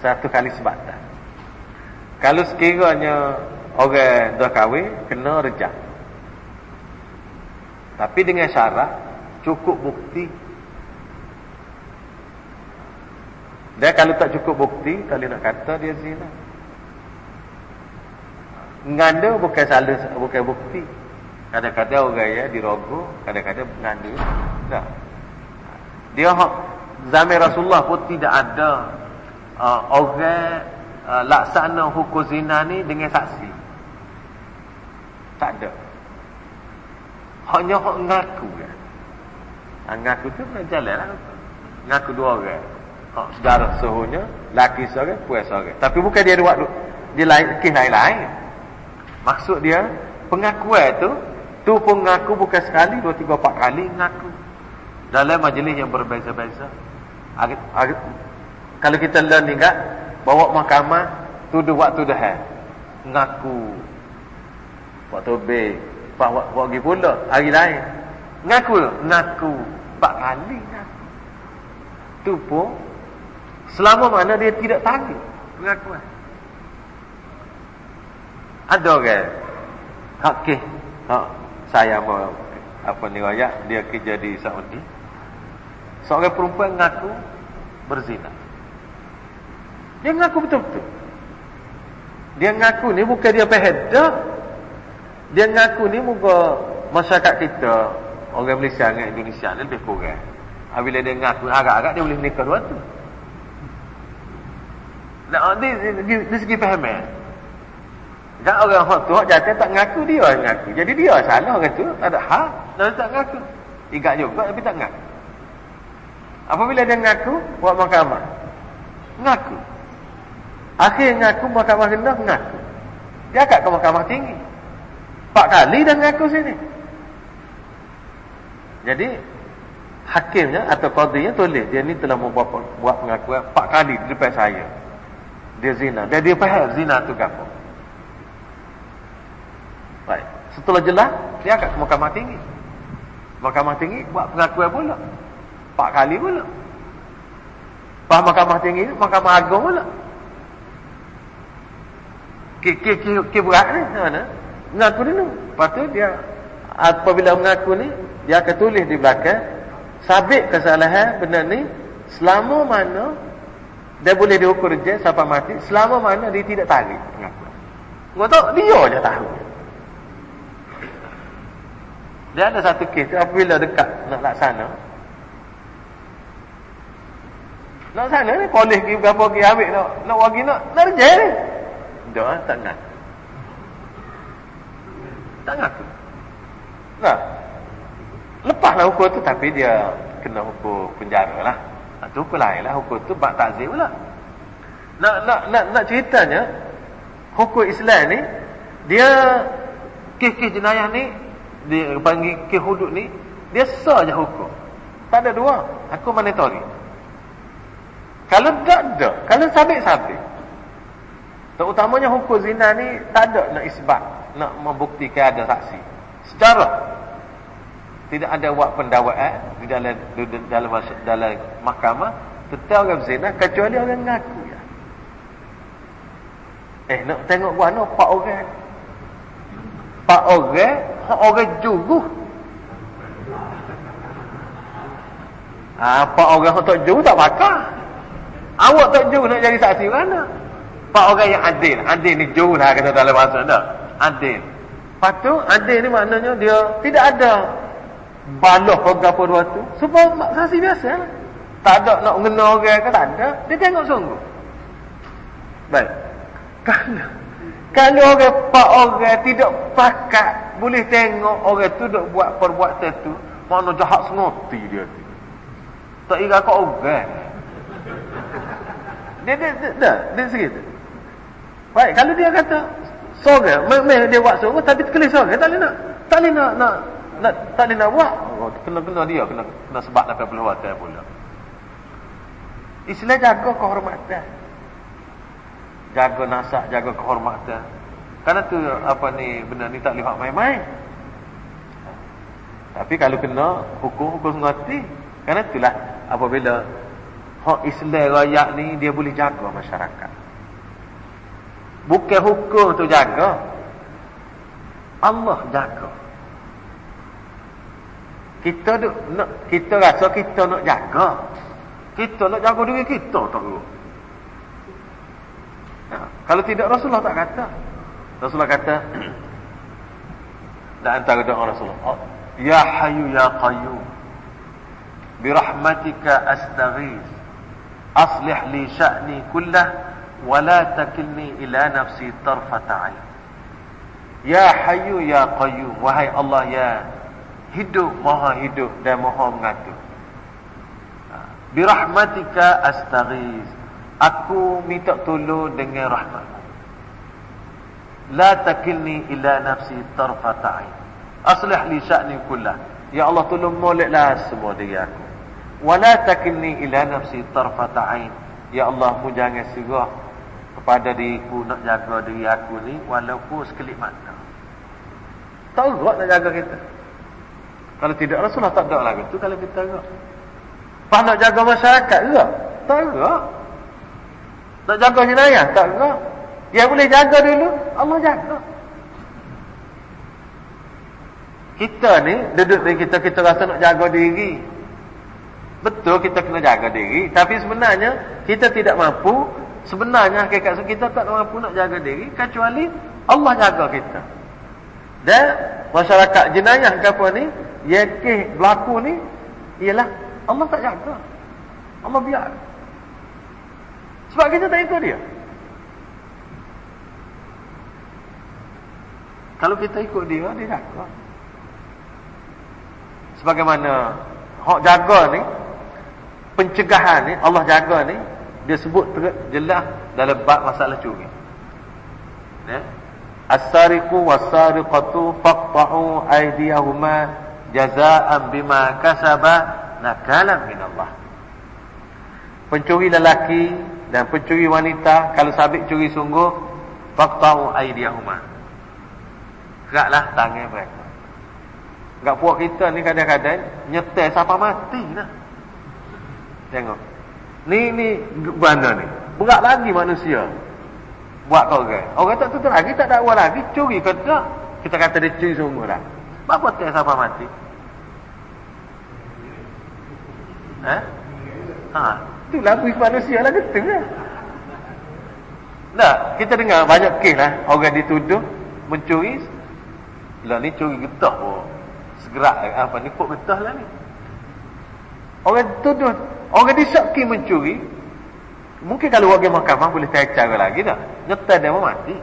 satu kali sebatan. Kalau sekiranya orang dah kahwin kena rejak tapi dengan syarat cukup bukti. Dan kalau tak cukup bukti kalau nak kata dia zina. Nganda bukan salah bukan bukti. Kadang-kadang orang ya dirogoh kadang-kadang nganda tak. Dia zaman Rasulullah pun tidak ada uh, orang uh, laksana hukum zina ni dengan saksi. Tak ada. Hanya hak ngaku kan. Ha, ngaku tu nak jalan lah. Ngaku dua orang. Hak sejarah suhunya, laki seorang, puas seorang. Tapi bukan dia buat dia lain, kes lain-lain. Maksud dia, pengakuan tu, tu pun ngaku bukan sekali, dua, tiga, empat kali ngaku. Dalam majlis yang berbeza-beza. Kalau kita learn ni kan, bawa mahkamah, tuduh waktu dah. Ngaku. Waktu B. Pak buat pergi pula hari lain. Ngaku ngaku empat kali ngaku. Tu pun selama mana dia tidak tahu pengakuan. Ada orang hak ke hak saya mau apa ni ayat dia kerja di Saudi. Seorang perempuan ngaku berzina. Dia ngaku betul-betul. Dia ngaku ni bukan dia pehedah dia ngaku ni muka masyarakat kita orang Malaysia dengan Indonesia ni lebih kurang. Apabila dia ngaku agak-agak dia boleh menikah dua tu. Di segi faham eh. Dan orang hak tu jatuh tak ngaku dia orang ngaku. Jadi dia salah orang tu tak ada hak dan tak ngaku. Igat juga tapi tak ngaku. Apabila dia ngaku buat mahkamah. Ngaku. Akhir ngaku mahkamah rendah ngaku. Dia akan ke mahkamah tinggi. Empat kali dah mengaku sini. Jadi hakimnya atau qadhinya tulis dia ni telah membuat buat pengakuan empat kali di depan saya. Dia zina. Dan dia faham zina tu apa. Baik. Setelah jelas, dia akan ke mahkamah tinggi. Mahkamah tinggi buat pengakuan pula. Empat kali pula. Lepas mahkamah tinggi, mahkamah agung pula. Ke berat ni, mana? Mengaku dulu. Lepas tu dia apabila mengaku ni dia akan tulis di belakang sabit kesalahan benda ni selama mana dia boleh diukur je sampai mati selama mana dia tidak tarik pengakuan. Kau tahu dia je tahu. Dia ada satu kes tu apabila dekat nak laksana. Nak sana ni polis pergi berapa pergi ambil nak nak wagi nak nak reject ni. Dia tak nak. Tak ngaku. Nah. Lepaslah hukum tu tapi dia kena hukum penjara lah. Itu nah, hukum lain lah. Hukum tu bak takzir pula. Nak, nak, nak, nak ceritanya, hukum Islam ni, dia kes-kes jenayah ni, dia panggil kes hudud ni, dia sah je hukum. Tak ada dua. Aku mandatory. Kalau tak ada, kalau sabit-sabit. Terutamanya hukum zina ni, tak ada nak isbat nak membuktikan ada saksi. Secara tidak ada buat pendakwaan di dalam di dalam dalam mahkamah tentang orang zina kecuali orang ngaku ya. Eh nak tengok gua no pak orang. Pak orang, hak orang juguh. Ah, pak orang tak juguh tak bakar. Awak tak juguh nak jadi saksi mana? Pak orang yang adil. Adil ni juguh lah kata dalam bahasa dah adil. Lepas tu adil ni maknanya dia tidak ada baloh apa dua tu. Sebab saksi biasa. Tak ada nak ngena orang ke tak ada. Dia tengok sungguh. Baik. Kalau kalau orang pak orang tidak pakat boleh tengok orang tu duk buat perbuatan tu, mana jahat sengoti dia tu. Tak ira kau orang. Dia dia dia, dia, dia segitu. Baik, kalau dia kata Sorang, memang dia buat sorang tapi terkelis sorang, tak boleh nak. Tak boleh nak, nak, nak tak boleh nak buat. Oh, kena kena dia, kena kena sebab nak perlu buat pula. Islam jaga kehormatan. Jaga nasak, jaga kehormatan. Karena tu apa ni benda ni tak lihat main-main. Tapi kalau kena hukum hukum mati, karena itulah apabila hak Islam rakyat ni dia boleh jaga masyarakat. Bukan hukum tu jaga. Allah jaga. Kita duk nak kita rasa kita nak jaga. Kita nak jaga diri kita tak Nah, kalau tidak Rasulullah tak kata. Rasulullah kata dan antara doa Rasulullah, Ya Hayyu Ya Qayyum, birahmatika astaghith, aslih li sya'ni kullah wa la takilni ila nafsi tarfata ain ya hayyu ya qayyum wahai Allah ya hidup maha hidup dan maha mengatur bi rahmatika astaghiz aku minta tolong dengan rahmatmu. la takilni ila nafsi tarfata ain aslih li sya'ni kullah ya Allah tolong moleklah semua diri aku wala takilni ila nafsi tarfata ain ya Allah mu jangan serah kepada diriku nak jaga diri aku ni walaupun sekelip mata tahu nak jaga kita kalau tidak Rasulullah tak ada lagi tu kalau kita gerak Pak nak jaga masyarakat ke? Tak gerak. Nak jaga jenayah? Tak gerak. Yang boleh jaga dulu, Allah jaga. Kita ni, duduk ni kita, kita rasa nak jaga diri. Betul kita kena jaga diri. Tapi sebenarnya, kita tidak mampu. Sebenarnya, hakikat kita tak mampu nak jaga diri. Kecuali Allah jaga kita. Dan masyarakat jenayah ke apa ni, yakih berlaku ni, ialah Allah tak jaga. Allah biar. Sebab kita tak ikut dia. Kalau kita ikut dia, dia jaga. Sebagaimana hak jaga ni, pencegahan ni, Allah jaga ni, dia sebut jelas dalam bab masalah curi. Ya? As-sariqu was-sariqatu faqta'u aydiyahuma jazaa'an bima kasaba nakalan min Allah. Pencuri lelaki dan pencuri wanita kalau sabit curi sungguh faqta'u aydiyahuma. Geraklah tangan mereka. Enggak puak kita ni kadang-kadang nyetel siapa mati lah. Tengok. Ni ni benda ni. Berat lagi manusia. Buat kau orang. Orang tak tutup lagi tak dakwa lagi curi ke tak? Kita kata dia curi sungguh dah. Apa teh siapa mati? Eh? Ha, tu lagu manusia lah betul lah. Tak, kita dengar banyak kes lah orang dituduh mencuri. Lah ni curi getah pun. Segerak apa ni pun getah lah ni. Orang tuduh, orang disaki mencuri. Mungkin kalau orang mahkamah boleh saya cara lagi dah. Nyetar dia mau mati.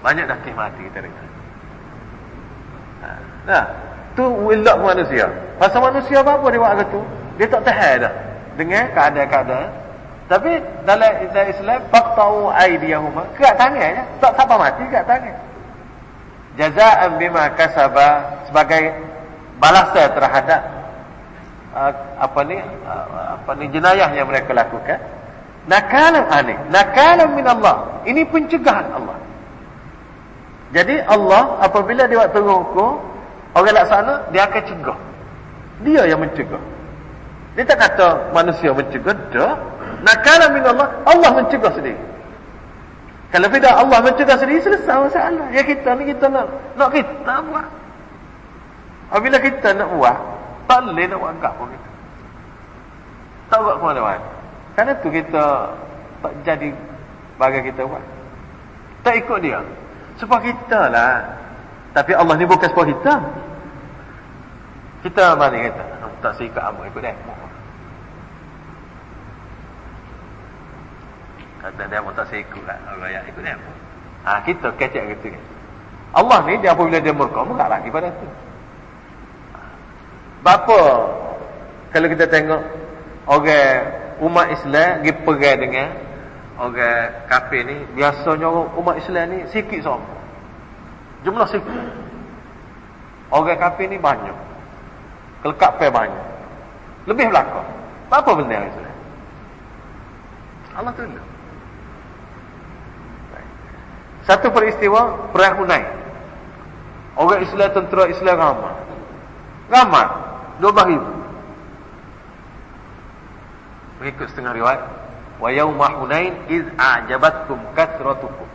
Banyak dah kes mati kita dengar. Ha, nah, tu wilak manusia. Pasal manusia apa-apa dia buat ke tu? Dia tak tahan dah dengan keadaan-keadaan. Tapi dalam Islam faqta'u aydiyahuma, kerat tangan je, tak sampai mati kerat tangan. Jazaan bima kasaba sebagai balasan terhadap apa ni uh, apa ni jenayah yang mereka lakukan. Nakalan ani, nakalan min Allah. Ini pencegahan Allah. Jadi Allah apabila dia buat hukum, orang laksana dia akan cegah. Dia yang mencegah. Dia tak kata manusia mencegah. Dah. Nakala min Allah. Allah mencegah sendiri. Kalau tidak Allah mencegah sendiri. Selesai masalah. Ya kita ni kita nak. Nak kita buat. Apabila kita nak buat. Tak boleh nak buat agak pun kita. Tak buat ke mana-mana. Kerana tu kita. Tak jadi. Bagi kita buat. Tak ikut dia. Sebab kita lah. Tapi Allah ni bukan sebab kita. Kita mana kita. Tak sikat amat ikut dia. Kata dia pun tak saya ikut lah. Orang yang ikut dia. Ha, kita kecek gitu. Allah ni dia apabila dia murka, murka lagi pada tu. Bapa kalau kita tengok orang umat Islam pergi perang dengan orang kafir ni, biasanya umat Islam ni sikit sama. Jumlah sikit. Orang kafir ni banyak. Kalau kafir banyak. Lebih belakang. Apa benda Islam? Allah tunjuk. Satu peristiwa perang Hunain. Orang Islam tentera Islam ramai. Ramai. 12 ribu. Mengikut setengah riwayat. Wa yawma Hunain iz a'jabatkum kathratukum.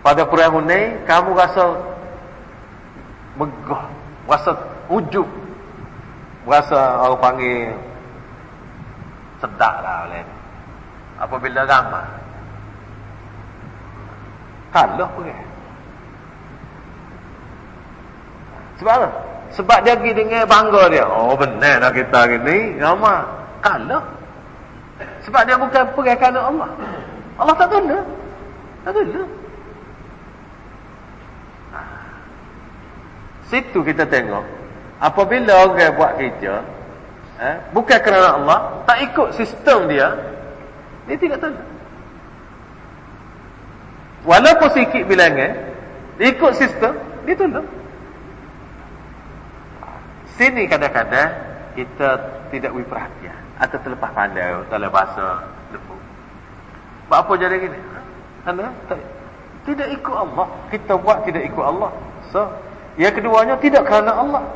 Pada perang Hunain kamu rasa megah, rasa ujub. Rasa orang panggil sedap lah oleh Apabila ramai Kalah pergi. Sebab apa? Sebab dia pergi dengan bangga dia. Oh benar lah kita hari ni. Ramah. Kalah. Sebab dia bukan pergi kerana Allah. Allah tak tolong. Tak. Ha. Situ kita tengok. Apabila orang buat kerja. Eh, bukan kerana Allah. Tak ikut sistem dia. Dia tidak tolong. Walaupun sikit bilangan. Ikut sistem. Dia tolong. Sini kadang-kadang kita tidak beri perhatian atau terlepas pandai dalam bahasa lembu. Buat apa jadi gini? Karena tidak ikut Allah. Kita buat tidak ikut Allah. So, yang keduanya tidak kerana Allah.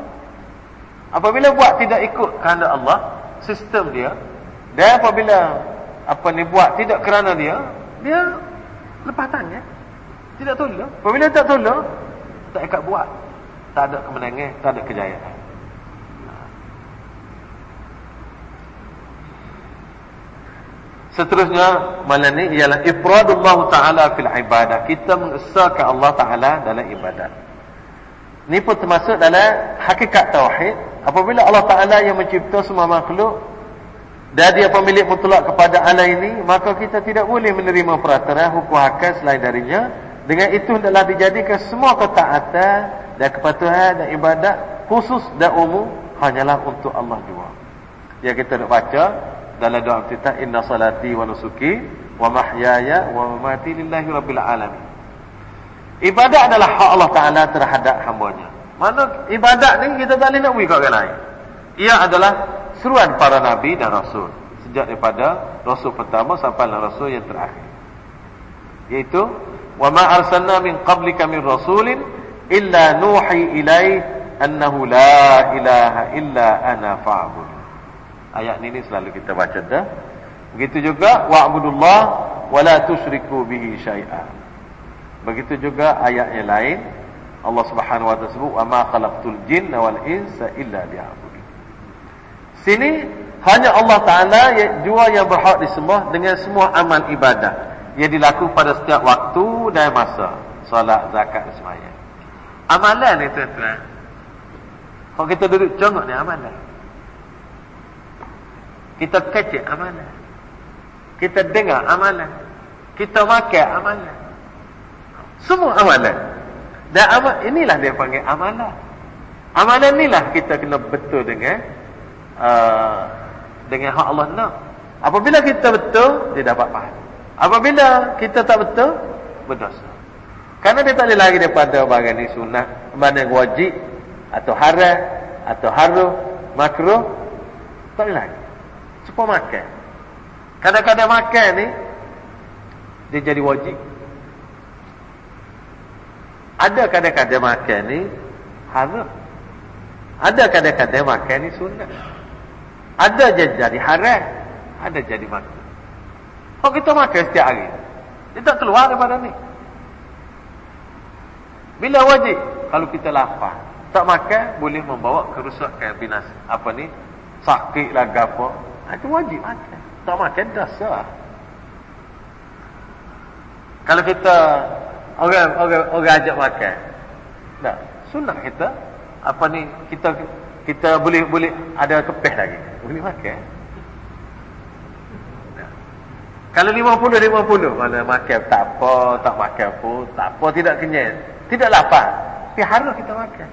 Apabila buat tidak ikut kerana Allah, sistem dia dan apabila apa ni buat tidak kerana dia, dia lepas tangan. Tidak tolong. Apabila tak tolong, tak ikat buat. Tak ada kemenangan, tak ada kejayaan. Seterusnya malam ini ialah ifradullah taala fil ibadah. Kita mengesahkan Allah taala dalam ibadat. Ini pun termasuk dalam hakikat tauhid. Apabila Allah taala yang mencipta semua makhluk dan dia pemilik mutlak kepada alam ini, maka kita tidak boleh menerima peraturan hukum hakam selain darinya. Dengan itu adalah dijadikan semua ketaatan dan kepatuhan dan ibadat khusus dan umum hanyalah untuk Allah jua. Yang kita nak baca dalam doa kita inna salati wa nusuki wa mahyaya wa mamati lillahi rabbil alamin. Ibadat adalah hak Allah Taala terhadap hamba-Nya. Mana ibadat ni kita tak boleh nak kat orang lain. Ia adalah seruan para nabi dan rasul sejak daripada rasul pertama sampai rasul yang terakhir. Yaitu wa ma arsalna min qablika min rasulin illa nuhi ilaihi annahu la ilaha illa ana fa'bud. Ayat ini selalu kita baca dah. Begitu juga wa'budullah wa la tusyriku bihi syai'a. Begitu juga ayat yang lain Allah Subhanahu wa taala sebut wa ma khalaqtul jinna wal insa illa liya'budun. Sini hanya Allah Taala jua yang berhak disembah dengan semua amal ibadah yang dilakukan pada setiap waktu dan masa. Solat, zakat dan sembahyang. Amalan ni tuan-tuan. Kalau kita duduk congok ni amalan. Kita kecil amalan. Kita dengar amalan. Kita makan amalan. Semua amalan. Dan amal, inilah dia panggil amalan. Amalan inilah kita kena betul dengan uh, dengan hak Allah nak. Apabila kita betul, dia dapat pahala. Apabila kita tak betul, berdosa. Kerana dia tak boleh lagi daripada bagian ni sunat, mana wajib, atau haram, atau harum, makruh, tak boleh lagi. Supaya makan. Kadang-kadang makan ni dia jadi wajib. Ada kadang-kadang makan ni haram. Ada kadang-kadang makan ni sunat. Ada je jadi haram, ada jadi makan. Kalau kita makan setiap hari, dia tak keluar daripada ni. Bila wajib? Kalau kita lapar, tak makan boleh membawa kerusakan binas apa ni? Sakit lah gapo, Ha, itu wajib makan. Tak makan dosa. Kalau kita orang orang orang ajak makan. Tak, sunat kita apa ni kita kita boleh boleh ada kepeh lagi. Boleh makan. Kalau 50 50 mana makan tak apa, tak makan pun, tak apa tidak kenyang, tidak lapar. Tapi harus kita makan.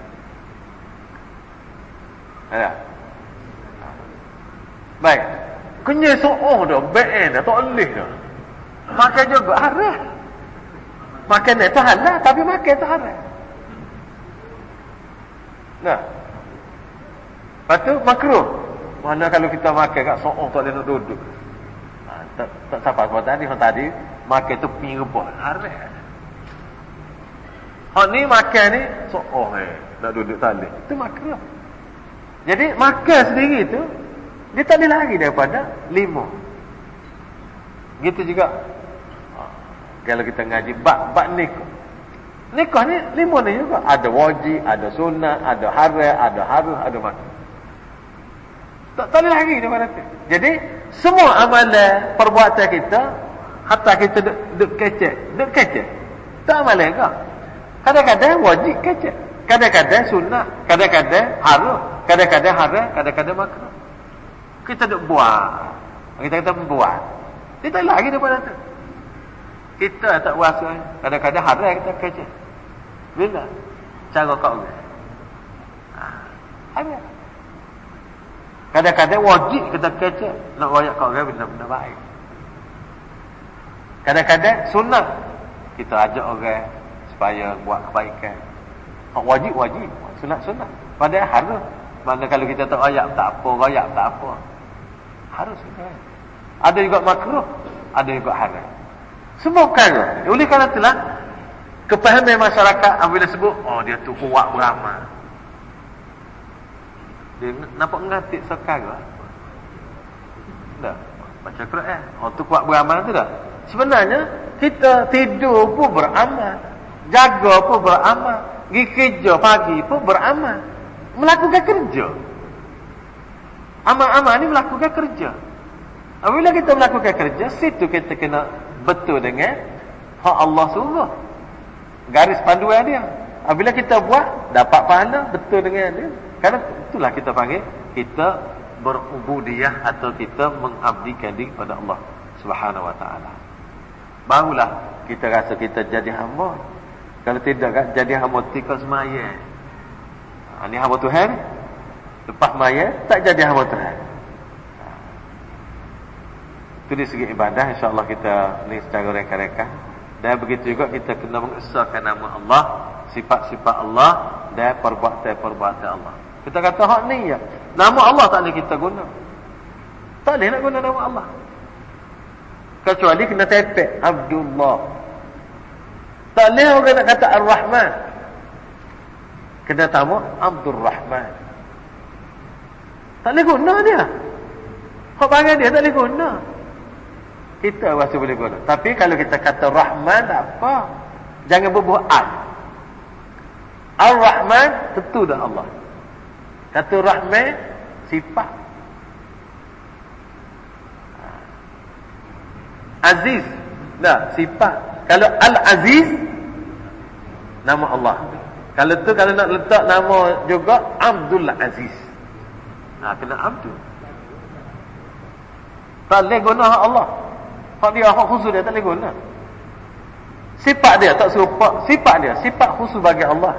Ada. Baik. Kenyai so'oh dah. Baik dah. Tak boleh dah. Makan juga haram. Makan ni tu halal. Tapi makan tu haram. Nah. Lepas tu makruh. Mana kalau kita makan kat so'oh tak boleh nak duduk. Ha, tak, tak siapa sebab tadi. Orang tadi makan tu pirbah. Haram. Hak ni makan ni so'oh eh. Nak duduk tak boleh. Itu makruh. Jadi makan sendiri tu dia tak ada lagi daripada lima. Gitu juga. Ha, kalau kita ngaji bab nikah. Nikah ni lima ni juga. Ada wajib, ada sunnah, ada haram, ada harus, ada makruh. Tak, ada lagi daripada tu. Jadi semua amalan perbuatan kita hatta kita duk, duk kecek, duk kecek. Tak amalan ke? Kadang-kadang wajib kecek. Kadang-kadang sunnah, kadang-kadang harus, kadang-kadang haram, kadang-kadang makruh kita duk buat. Kita kata buat. Dia tak lagi daripada tu. Kita tak puasa. Kadang-kadang haram kita kerja. Bila? Cara kau orang. Ha. Ada. Kadang-kadang wajib kita kerja. Nak wayak kau orang benda-benda baik. Kadang-kadang sunat. Kita ajak orang supaya buat kebaikan. Hak wajib wajib, sunat-sunat. Padahal harus. Mana kalau kita tak ayat tak apa, rayak tak apa. Harus kita. Ada juga makruh, ada juga haram. Semua perkara. Oleh kerana itulah kepahaman masyarakat apabila sebut oh dia tu kuat beramal. Dia nampak ngatik sekarang. Tak. Baca Quran. Oh tu kuat beramal tu dah. Sebenarnya kita tidur pun beramal. Jaga pun beramal. Pergi kerja pagi pun beramal. Melakukan kerja. Amal-amal ni melakukan kerja. Apabila kita melakukan kerja, situ kita kena betul dengan hak Allah suruh. Garis panduan dia. Apabila kita buat, dapat pahala betul dengan dia. Karena itulah kita panggil, kita berubudiyah atau kita mengabdikan diri kepada Allah Subhanahu Wa Taala. Barulah kita rasa kita jadi hamba. Kalau tidak jadi hamba tikus maya. Ha, ini hamba Tuhan. Lepas maya tak jadi hamba Tuhan. Ha. Itu di segi ibadah insya-Allah kita ni secara reka-reka. Dan begitu juga kita kena mengesahkan nama Allah, sifat-sifat Allah dan perbuatan-perbuatan Allah. Kita kata hak ni ya. Nama Allah tak boleh kita guna. Tak boleh nak guna nama Allah. Kecuali kena tepek Abdullah tak boleh orang nak kata Ar-Rahman. Kena tamu Abdul Rahman. Tak boleh guna dia. Kau panggil dia tak boleh guna. Kita rasa boleh guna. Tapi kalau kita kata Rahman tak apa. Jangan berbuat Al. Ar-Rahman tentu dah Allah. Kata Rahman sifat. Aziz. Dah sifat. Kalau Al-Aziz nama Allah. Kalau tu kalau nak letak nama juga Abdul Aziz. Ha kena Abdul. Tak boleh guna Allah. Hak dia hak khusus dia tak boleh guna. Sifat dia tak serupa, sifat dia, sifat khusus bagi Allah.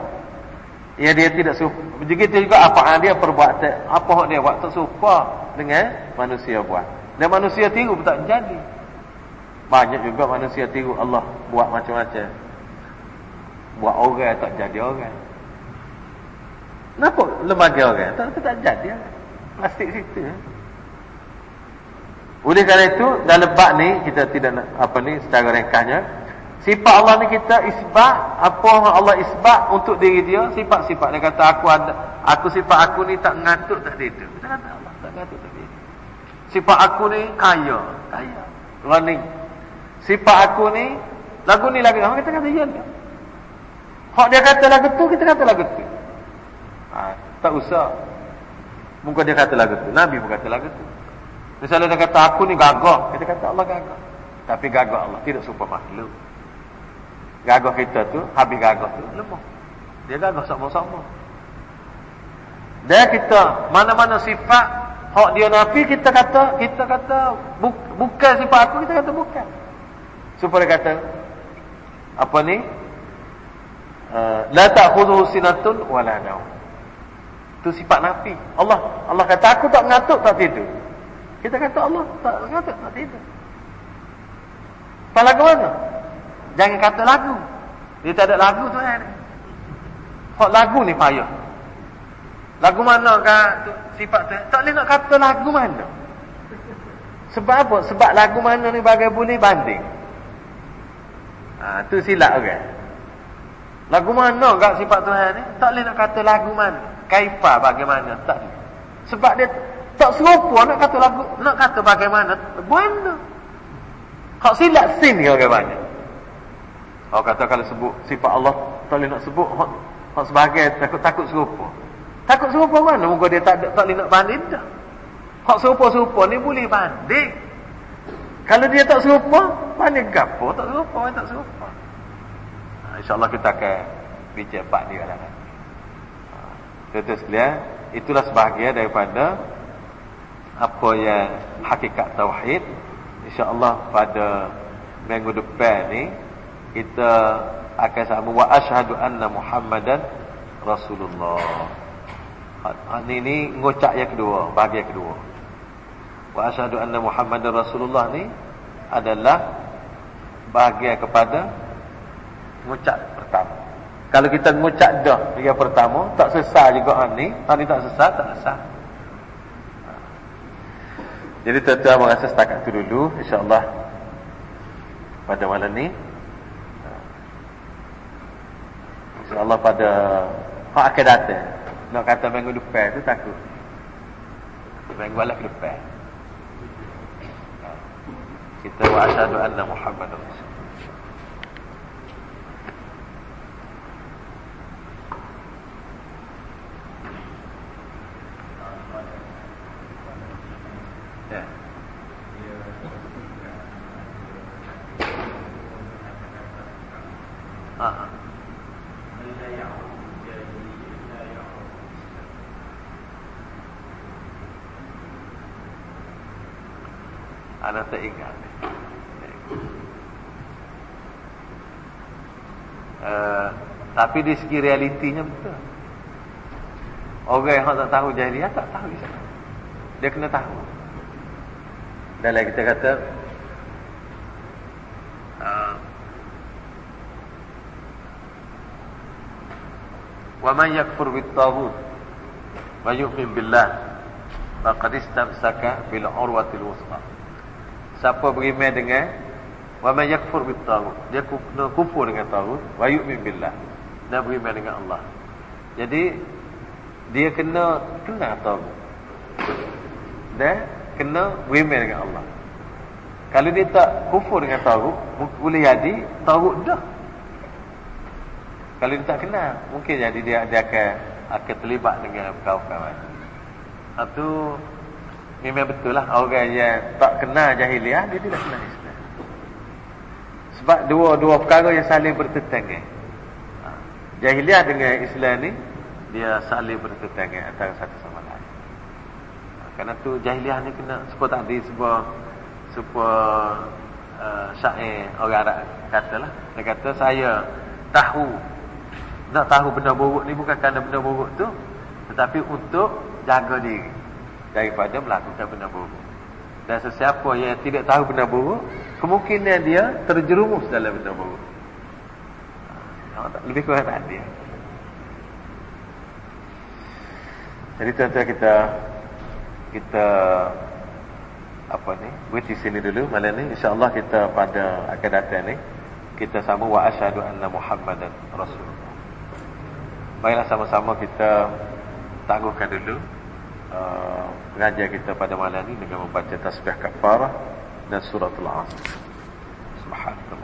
Ya dia tidak serupa. Begitu juga apa dia perbuatan, apa hak dia buat tak serupa dengan manusia buat. Dan manusia tiru pun tak jadi. Banyak juga manusia tiru Allah buat macam-macam. Buat orang tak jadi orang. Kenapa lembaga orang? Tak, tak, tak jadi. Plastik situ. Eh? Oleh kerana itu, dalam bab ni, kita tidak apa ni, secara ringkasnya, sifat Allah ni kita isbat, apa Allah isbat untuk diri dia, sifat-sifat. Dia kata, aku ada, aku sifat aku ni tak ngantuk, tak tidur. Kita kata Allah, tak ngantuk, tak tidur. Sifat aku ni kaya, kaya. Running. Sifat aku ni lagu ni lagu orang kata kata ya? Hak dia kata lagu tu kita kata lagu tu. Ha, tak usah. Mungkin dia kata lagu tu. Nabi pun kata lagu tu. Misalnya dia kata aku ni gagah, kita kata Allah gagah. Tapi gagah Allah tidak serupa makhluk. Gagah kita tu, habis gagah tu lemah. Dia gagah sama-sama. Dan kita mana-mana sifat hak dia nafi kita kata kita kata bukan sifat aku kita kata bukan supaya kata apa ni uh, la ta'khudhu sinatun wala naum tu sifat nafi. Allah Allah kata aku tak mengantuk tak tidur. Kita kata Allah tak mengantuk tak tidur. Apa lagu mana? Jangan kata lagu. Dia tak ada lagu tu kan hak lagu ni payah? Lagu mana kan sifat tu. Tak boleh nak kata lagu mana. Sebab apa? Sebab lagu mana ni bagai boleh banding. Ha, tu silap orang. Lagu mana gak sifat Tuhan ni? Tak boleh nak kata lagu mana. Kaifah bagaimana. Tak boleh. Sebab dia tak serupa nak kata lagu. Nak kata bagaimana. Benda. Hak silap sin orang banyak. Orang kata kalau sebut sifat Allah. Tak boleh nak sebut. Hak sebagai takut-takut serupa. Takut serupa mana? Muka dia tak, tak boleh nak banding dah. Hak serupa-serupa ni boleh banding. Kalau dia tak serupa, mana gapo tak serupa, mana tak serupa. InsyaAllah kita akan bincang bab ni kadang ha, Tuan-tuan sekalian, itulah sebahagian daripada apa yang hakikat tauhid. Insyaallah pada minggu depan ni kita akan sama wa asyhadu anna muhammadan rasulullah. Ha, ni ngucap yang kedua bahagian kedua. Wa asyhadu anna muhammadan rasulullah ni adalah bahagian kepada ngucap pertama. Kalau kita ngucap dah yang pertama tak sesat juga hal ni. Hal ni tak sesat tak sesat jadi tuan-tuan merasa setakat itu dulu InsyaAllah Pada malam ni. InsyaAllah pada Hak akan datang. Nak kata minggu depan tu takut. Minggu balik ke depan. Kita wa asyadu anna Muhammad Rasul Tak ingat uh, Tapi di segi realitinya betul. Orang yang tak tahu jahiliah tak tahu Islam Dia kena tahu. Dalam kita kata uh, Wa man yakfur bit taghut wa yu'min billah faqad istamsaka bil urwatil wuthqa siapa beriman dengan wa man yakfur bit taghut dia kufur dengan taghut wa yu'min billah. Dan beriman dengan Allah. Jadi dia kena kena taghut. Dan kena beriman dengan Allah. Kalau dia tak kufur dengan taghut boleh jadi taghut dah. Kalau dia tak kenal mungkin jadi dia dia akan akan terlibat dengan kaum-kaum Satu memang betul lah orang yang tak kenal jahiliah dia tidak kenal Islam. Sebab dua-dua perkara yang saling bertentangan. Ha. Jahiliah dengan Islam ni dia saling bertentangan antara satu sama lain. Ha. Kerana tu jahiliah ni kena sebab tadi sebuah sebuah uh, syair orang Arab katalah dia kata saya tahu nak tahu benda buruk ni bukan kerana benda buruk tu tetapi untuk jaga diri daripada melakukan benda buruk. Dan sesiapa yang tidak tahu benda buruk, kemungkinan dia terjerumus dalam benda buruk. Lebih kurang tak dia. Jadi tuan-tuan kita kita apa ni berhenti sini dulu malam ni insyaallah kita pada akan datang ni kita sama wa asyhadu anna muhammadan rasulullah baiklah sama-sama kita tangguhkan dulu Ah, mengajar kita pada malam ini dengan membaca tasbih kafarah dan suratul al-asr. Subhanallah.